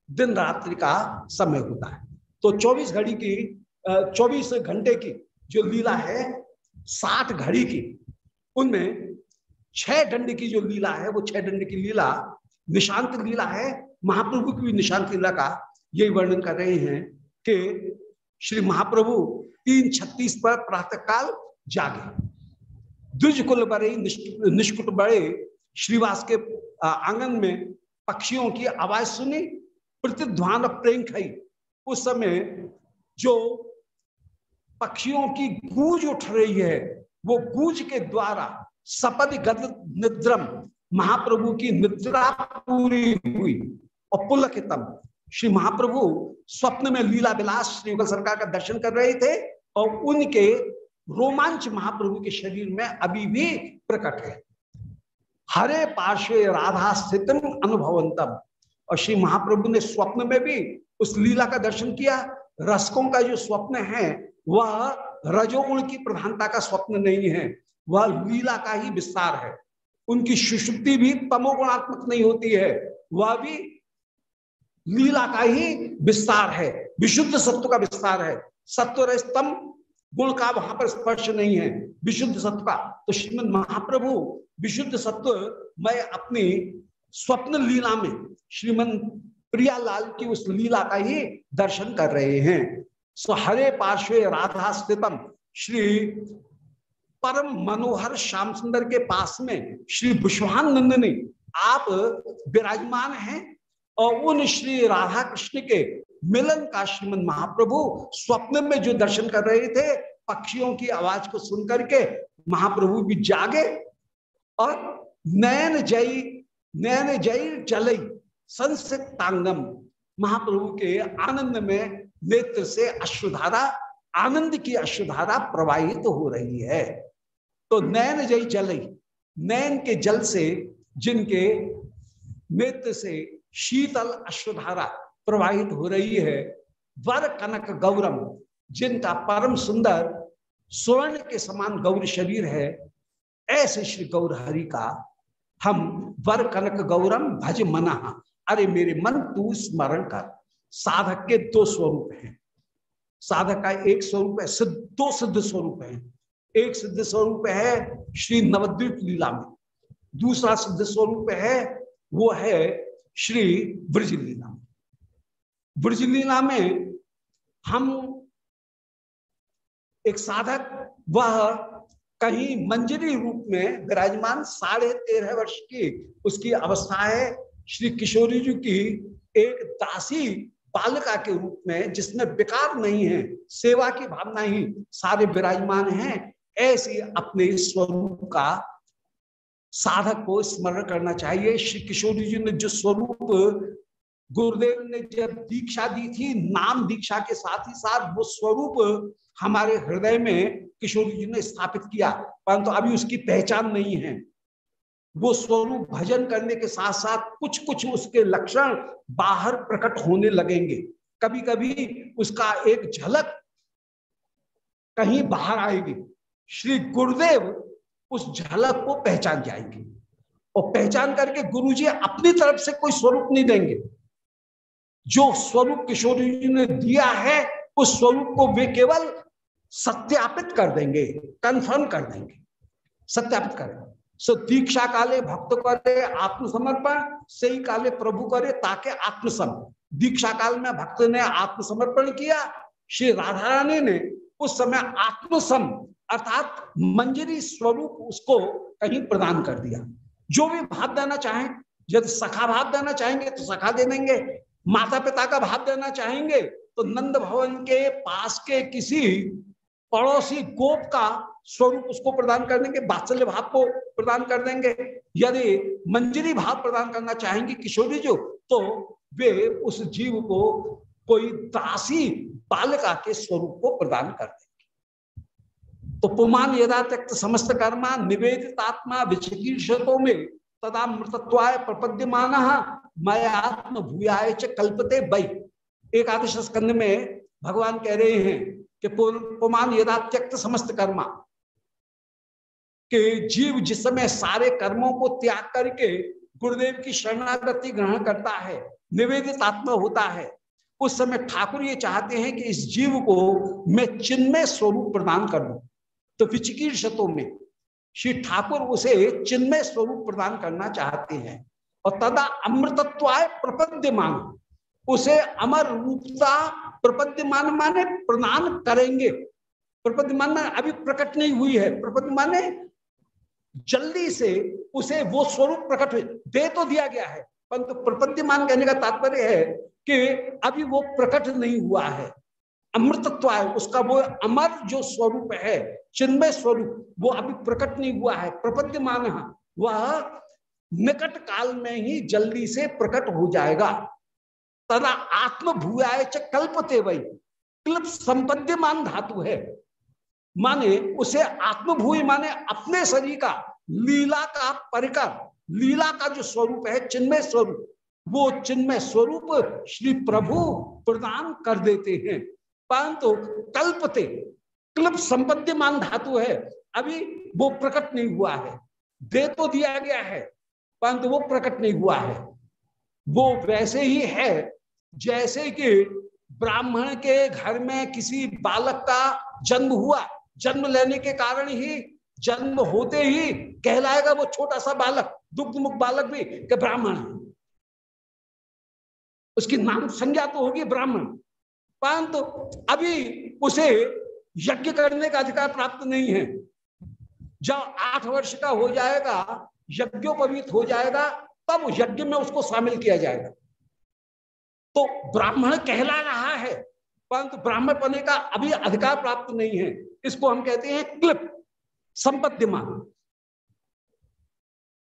दिन रात्रि का समय होता है। तो चौबीस घड़ी की चौबीस घंटे की जो लीला है, साठ घड़ी की, उनमें छह दंड की जो लीला है, वो छह दंड की लीला, निशांत लीला है, महाप्रभु की भी निशांत लीला का यही वर्णन कर रहे हैं कि श्री महाप्रभु तीन छत्तीस पर प्रातः काल जागे। द्विज कुल बड़े निष्कुट बड़े, श्रीवास के आँगन में पक्षियों की आवाज़ सुनी, प्रतिध्वान प्रेम खाई। उस समय जो पक्षियों की गूंज उठ रही है, वो गूंज के द्वारा सपद गद निद्रम, महाप्रभु की निद्रा पूरी हुई और पुलकितम श्री महाप्रभु स्वप्न में लीला विलास श्री सरकार का दर्शन कर रहे थे और उनके रोमांच महाप्रभु के शरीर में अभी भी प्रकट है। हरे पार्श्वे राधा स्थित अनुभवंतम। और श्री महाप्रभु ने स्वप्न में भी उस लीला का दर्शन किया। रसकों का जो स्वप्न है, वह रजोगुण की प्रधानता का स्वप्न नहीं है, वह लीला का ही विस्तार है। उनकी सुषुप्ति भी तमोगुणात्मक नहीं होती है, वह भी लीला का ही विस्तार है, विशुद्ध सत्व का विस्तार है। सत्व स्तम गुण का वहाँ पर स्पर्श नहीं है। विशुद्ध सत्व का तो श्रीमद महाप्रभु, विशुद्ध सत्व, मैं अपनी स्वप्न लीला में, श्रीमद प्रियालाल की उस लीला का ही दर्शन कर रहे हैं। सो हरे पार्श्वे राधा स्थितम, श्री परम मनोहर श्याम सुंदर के पास में, श्री बुष्वानंद ने आप विराजमान हैं और उन श्री राधा कृष्ण के मिलन का श्रीमद महाप्रभु स्वप्न में जो दर्शन कर रहे थे, पक्षियों की आवाज़ को सुन करके महाप्रभु भी जागे और नैन जय नैन जय चलई, संसित महाप्रभु के आनंद में नेत्र से अश्वधारा आनंद की अश्वधारा प्रवाहित तो हो रही है। तो नैन जय जल नैन के जल से जिनके नेत्र से शीतल अश्वधारा प्रवाहित हो रही है। वर कनक गौरम, जिनका परम सुंदर स्वर्ण के समान गौर शरीर है, ऐसे श्री गौर हरि का हम वर कनक गौरम भज मना अरे मेरे मन, तू स्मरण कर, साधक के दो स्वरूप हैं। साधक का एक स्वरूप है, सिद्ध, दो सिद्ध स्वरूप है। एक सिद्ध स्वरूप है श्री नवद्वीप लीला में। दूसरा सिद्ध स्वरूप है, वो है श्री ब्रज लीला में हम एक साधक, वह कहीं मंजरी रूप में विराजमान साढ़े तेरह वर्ष की उसकी अवस्था है श्री किशोरी जी की एक दासी बालिका के रूप में, जिसमें विकार नहीं है, सेवा की भावना ही सारे विराजमान हैं, ऐसी अपने स्वरूप का साधक को स्मरण करना चाहिए। श्री किशोरी जी ने जो स्वरूप गुरुदेव ने जब दीक्षा दी थी, नाम दीक्षा के साथ ही साथ वो स्वरूप हमारे हृदय में किशोरी जी ने स्थापित किया, परंतु तो अभी उसकी पहचान नहीं है। वो स्वरूप भजन करने के साथ साथ कुछ कुछ उसके लक्षण बाहर प्रकट होने लगेंगे। कभी कभी उसका एक झलक कहीं बाहर आएगी। श्री गुरुदेव उस झलक को पहचान जाएँगे और पहचान करके गुरु जी अपनी तरफ़ से कोई स्वरूप नहीं देंगे। जो स्वरूप किशोर जी ने दिया है, उस स्वरूप को वे केवल सत्यापित कर देंगे कंफर्म कर देंगे। सत्यापित करेंगे सो दीक्षा काले भक्त करे, आत्मसमर्पण, सही काले प्रभु करे, ताके आत्मसम। दीक्षा काल में भक्त ने आत्मसमर्पण किया, श्री राधा रानी ने उस समय आत्मसम अर्थात मंजरी स्वरूप उसको कहीं प्रदान कर दिया। जो भी भाव देना चाहें, यदि सखा भाव देना चाहेंगे तो सखा दे देंगे माता पिता का भाव देना चाहेंगे तो नंद भवन के पास के किसी पड़ोसी गोप का स्वरूप उसको प्रदान कर देंगे, बात्सल्य भाव को प्रदान कर देंगे। यदि मंजरी भाव प्रदान करना चाहेंगे किशोरी जो तो वे उस जीव को कोई दासी बालिका के स्वरूप को प्रदान कर देंगे तो पुमान यदा त्यक्त समस्त कर्मा निवेदित आत्मा विचिकीर्षतों में तदा मृतत्वाय प्रपद्यमान मैं आत्म भूयाय च कल्पते बई एकादश स्कंद में भगवान कह रहे हैं कि पुमान यदा त्यक्त समस्त कर्मा के जीव जिस समय सारे कर्मों को त्याग करके गुरुदेव की शरणागति ग्रहण करता है, निवेदित आत्मा होता है, उस समय ठाकुर ये चाहते हैं कि इस जीव को मैं चिन्मय स्वरूप प्रदान कर दू। तो विचिकीर्षतों में श्री ठाकुर उसे चिन्मय स्वरूप प्रदान करना चाहते हैं और तदा अमृतत्वाय प्रपद्यमान, उसे अमर रूपता प्रपद्यमान माने प्रदान करेंगे। प्रपद्यमान माने अभी प्रकट नहीं हुई है, प्रपद्यमान माने जल्दी से उसे वो स्वरूप प्रकट हुए। दे तो दिया गया है, परंतु प्रपद्यमान कहने का तात्पर्य है कि अभी वो प्रकट नहीं हुआ है। अमृतत्व है, उसका वो अमर जो स्वरूप है, चिन्मय स्वरूप, वो अभी प्रकट नहीं हुआ है, प्रपद्यमान वह निकट काल में ही जल्दी से प्रकट हो जाएगा। तदा आत्म भूयाय च कल्पते वही क्लिप संपद्यमान धातु है। माने उसे आत्मभूय माने अपने शरीर का, लीला का परिकर, लीला का जो स्वरूप है, चिन्मय स्वरूप, वो चिन्मय स्वरूप श्री प्रभु प्रदान कर देते हैं। परंतु कल्पते। क्लब संपद्यमान धातु है। अभी वो प्रकट नहीं हुआ है। दे तो दिया गया है, परंतु वो प्रकट नहीं हुआ है। वो वैसे ही है, जैसे कि ब्राह्मण के घर में किसी बालक का जन्म हुआ। जन्म लेने के कारण ही, जन्म होते ही कहलाएगा वो छोटा सा बालक दुग्ध मुख बालक भी ब्राह्मण। उसकी नाम संज्ञा तो होगी ब्राह्मण। परंतु अभी उसे यज्ञ करने का अधिकार प्राप्त नहीं है। जब आठ वर्ष का हो जाएगा यज्ञोपवीत हो जाएगा, तब यज्ञ में उसको शामिल किया जाएगा। तो ब्राह्मण कहला रहा है, परंतु ब्राह्मण पने का अभी अधिकार प्राप्त नहीं है। इसको हम कहते हैं क्लिप संपत्तिमान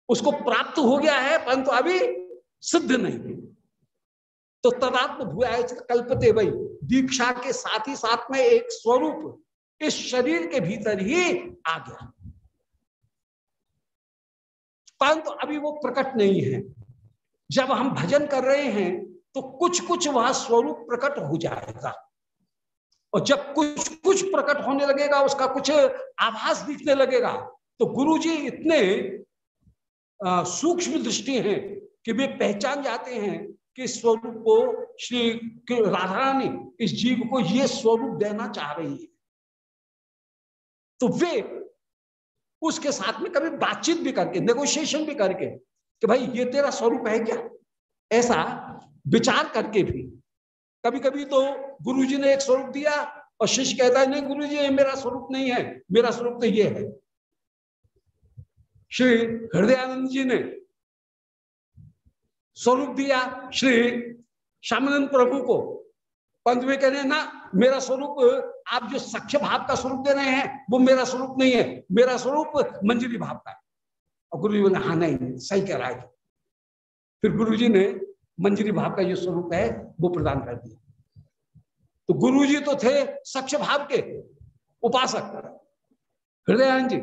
उसको प्राप्त हो गया है, परंतु अभी सिद्ध नहीं तो तदात्म भूया कल्पते वही। दीक्षा के साथ ही साथ में एक स्वरूप इस शरीर के भीतर ही आ गया। परंतु अभी वो प्रकट नहीं है। जब हम भजन कर रहे हैं तो कुछ कुछ वह स्वरूप प्रकट हो जाएगा। और जब कुछ कुछ प्रकट होने लगेगा, उसका कुछ आभास दिखने लगेगा तो गुरु जी इतने सूक्ष्म दृष्टि हैं कि वे पहचान जाते हैं कि स्वरूप को श्री राधा रानी इस जीव को ये स्वरूप देना चाह रही है। तो वे उसके साथ में कभी बातचीत भी करके नेगोशिएशन भी करके कि भाई, ये तेरा स्वरूप है क्या? ऐसा विचार करके भी कभी कभी तो गुरुजी ने एक स्वरूप दिया और शिष्य कहता है, नहीं गुरुजी, ये मेरा स्वरूप नहीं है, मेरा स्वरूप तो ये है। श्री हृदयानंद जी ने स्वरूप दिया श्री श्यामानंद प्रभु को। पंत में कह रहे ना, मेरा स्वरूप, आप जो सख्य भाव का स्वरूप दे रहे हैं, वो मेरा स्वरूप नहीं है। मेरा स्वरूप मंजरी भाव का है। और गुरु जी बोले हाँ नहीं, सही कह रहा है फिर गुरु जी ने मंजरी भाव का जो स्वरूप है, वो प्रदान कर दिया। तो गुरु जी तो थे सक्ष भाव के उपासक। हृदयानंद जी,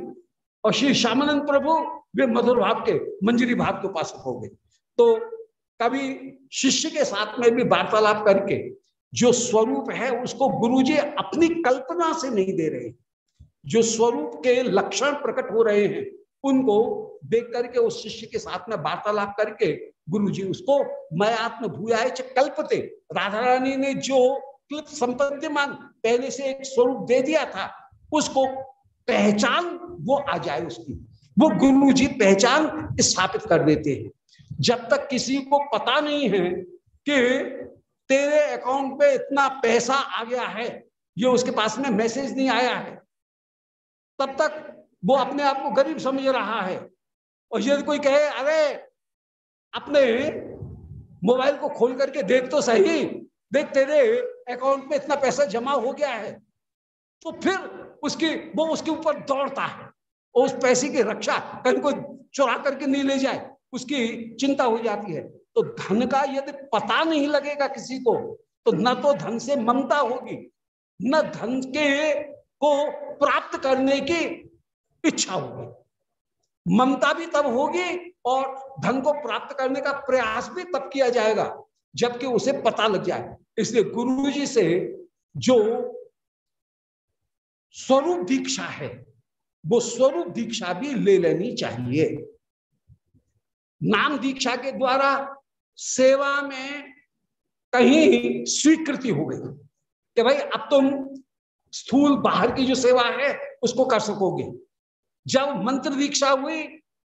और श्री श्यामानंद प्रभु वे मधुर भाव के, मंजरी भाव के उपासक हो गए। तो कभी शिष्य के साथ में भी वार्तालाप करके जो स्वरूप है उसको गुरुजी अपनी कल्पना से नहीं दे रहे जो स्वरूप के लक्षण प्रकट हो रहे हैं, उनको देख करके उस शिष्य के साथ में वार्तालाप करके गुरु जी उसको, मैं आत्म भूया कल्पते। राधा रानी ने जो क्लिप संपद्यमान पहले से एक स्वरूप दे दिया था, उसको पहचान, वो आ जाए उसकी। वो गुरु जी पहचान स्थापित कर देते हैं। जब तक किसी को पता नहीं है कि तेरे अकाउंट पे इतना पैसा आ गया है, ये उसके पास में मैसेज नहीं आया है, तब तक वो अपने आप को गरीब समझ रहा है। और यदि कोई कहे, अरे, अपने मोबाइल को खोल करके देख तो सही, देख तेरे अकाउंट में इतना पैसा जमा हो गया है। तो फिर उसकी, वो उसके ऊपर दौड़ता है और उस पैसे की रक्षा कहीं कोई चुरा करके नहीं ले जाए। उसकी चिंता हो जाती है। तो धन का यदि पता नहीं लगेगा किसी को तो न तो धन से ममता होगी, न धन के को प्राप्त करने की इच्छा होगी। ममता भी तब होगी और धन को प्राप्त करने का प्रयास भी तब किया जाएगा, जबकि उसे पता लग जाए। इसलिए गुरु जी से जो स्वरूप दीक्षा है, वो स्वरूप दीक्षा भी ले लेनी चाहिए। नाम दीक्षा के द्वारा सेवा में कहीं स्वीकृति हो गई। कि भाई, अब तुम स्थूल बाहर की जो सेवा है, उसको कर सकोगे। जब मंत्र दीक्षा हुई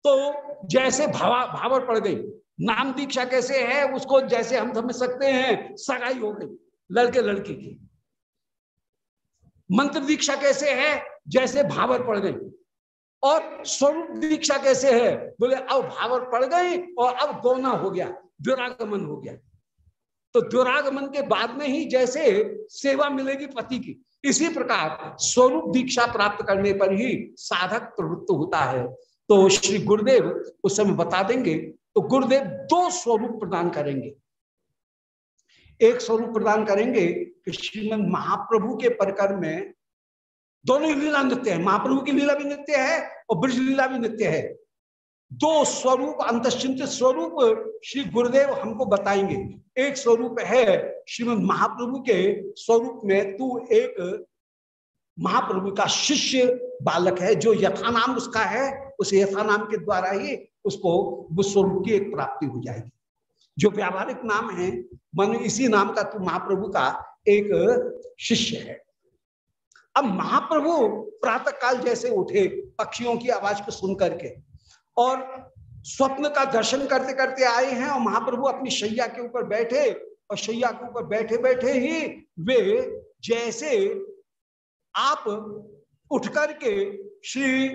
तो जैसे भावा, भावर पड़ गई। नाम दीक्षा कैसे है, उसको जैसे हम समझ सकते हैं, सगाई हो गई, लड़के लड़की की। मंत्र दीक्षा कैसे है, जैसे भावर पड़ गई। और स्वरूप दीक्षा कैसे है? बोले, अब भावर पड़ गई और अब गौना हो गया, दुरागमन हो गया। तो दुरागमन के बाद में ही जैसे सेवा मिलेगी पति की, इसी प्रकार स्वरूप दीक्षा प्राप्त करने पर ही साधक प्रवृत्त होता है। तो श्री गुरुदेव उस समय बता देंगे तो गुरुदेव दो स्वरूप प्रदान करेंगे। एक स्वरूप प्रदान करेंगे कि श्रीमद महाप्रभु के परिकर में दोनों ही लीला नृत्य है। महाप्रभु की लीला भी नृत्य है और ब्रज लीला भी नृत्य है। दो स्वरूप, अंतश्चिंत स्वरूप श्री गुरुदेव हमको बताएँगे। एक स्वरूप है श्रीमद महाप्रभु के स्वरूप में तू एक महाप्रभु का शिष्य बालक है, जो यथा नाम उसका है, उस यथा नाम के द्वारा ही उसको उस स्वरूप की एक प्राप्ति हो जाएगी। जो व्यावहारिक नाम है, मन इसी नाम का तू महाप्रभु का एक शिष्य है। अब महाप्रभु प्रातः काल जैसे उठे पक्षियों की आवाज़ को सुन करके और स्वप्न का दर्शन करते करते आए हैं और महाप्रभु अपनी शैया के ऊपर बैठे और शैया के ऊपर बैठे बैठे ही वे जैसे आप उठ करके श्री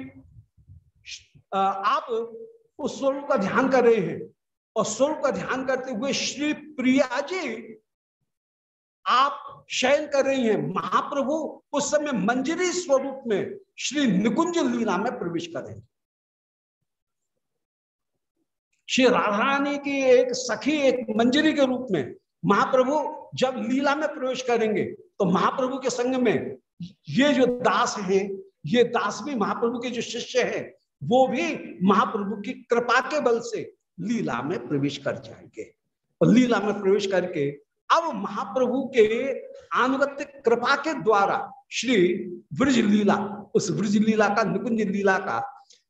आप उस स्वरूप का ध्यान कर रहे हैं और स्वरूप का ध्यान करते हुए श्री प्रिया जी आप शयन कर रही हैं। महाप्रभु उस समय मंजरी स्वरूप में श्री निकुंज लीला में प्रवेश करेंगे श्री राधारानी की एक सखी एक मंजरी के रूप में महाप्रभु जब लीला में प्रवेश करेंगे तो महाप्रभु के संग में ये जो दास हैं, ये दास भी महाप्रभु के जो शिष्य हैं, वो भी महाप्रभु की कृपा के बल से लीला में प्रवेश कर जाएँगे। और लीला में प्रवेश करके अब महाप्रभु के आनुगत्य कृपा के द्वारा श्री ब्रज लीला उस ब्रज लीला का, निकुंज लीला का,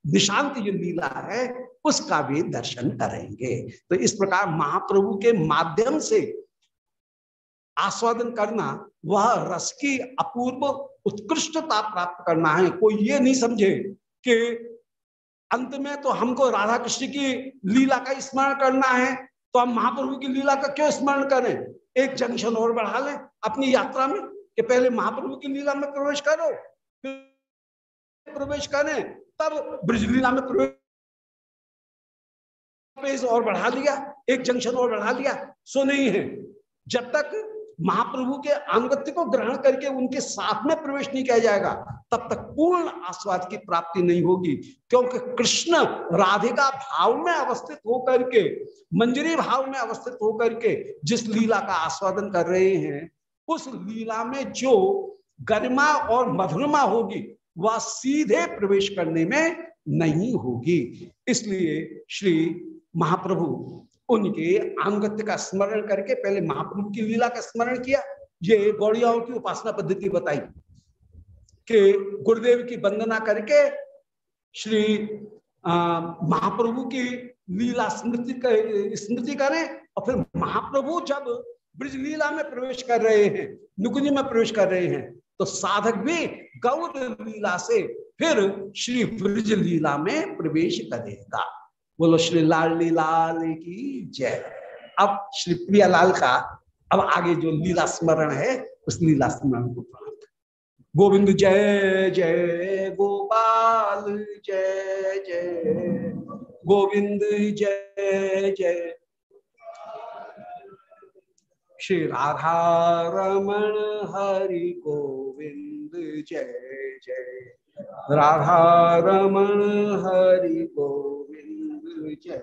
निशांत जो लीला है, उसका भी दर्शन करेंगे। तो इस प्रकार महाप्रभु के माध्यम से आस्वादन करना, वह रस की अपूर्व उत्कृष्टता प्राप्त करना है। कोई ये नहीं समझे कि अंत में तो हमको राधा कृष्ण की लीला का स्मरण करना है तो हम महाप्रभु की लीला का क्यों स्मरण करें? एक जंक्शन और बढ़ा लें अपनी यात्रा में कि पहले महाप्रभु की लीला में प्रवेश करो। प्रवेश करें, तब ब्रज लीला में प्रवेश और बढ़ा लिया, एक जंक्शन और बढ़ा लिया। सो नहीं है, जब तक महाप्रभु के अनुगत्य को ग्रहण करके उनके साथ में प्रवेश नहीं किया जाएगा, तब तक पूर्ण आस्वाद की प्राप्ति नहीं होगी, क्योंकि कृष्ण राधिका भाव में अवस्थित होकर के, मंजरी भाव में अवस्थित होकर के जिस लीला का आस्वादन कर रहे हैं, उस लीला में जो गरिमा और मधुरमा होगी, वह सीधे प्रवेश करने में नहीं होगी। इसलिए श्री महाप्रभु उनके अनुगत्य का स्मरण करके पहले महाप्रभु की लीला का स्मरण किया। ये गौड़ियाओं की उपासना पद्धति बताई। कि गुरुदेव की वंदना करके श्री महाप्रभु की लीला स्मृति कर, स्मृति करें और फिर महाप्रभु जब ब्रज लीला में प्रवेश कर रहे हैं नुकुंज में प्रवेश कर रहे हैं तो साधक भी गौर लीला से फिर श्री ब्रज लीला में प्रवेश करेगा। बोलो, श्री लाल लाल की जय। अब श्री प्रिया लाल का अब आगे जो लीला स्मरण है, उस लीला स्मरण को गोविंद जय जय, गोपाल जय जय। गोविंद जय जय। श्री राधा रमण हरि गोविंद जय जय। राधा रमण हरि गोविंद जय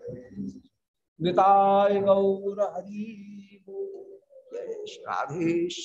गौर हरि जय राधेश।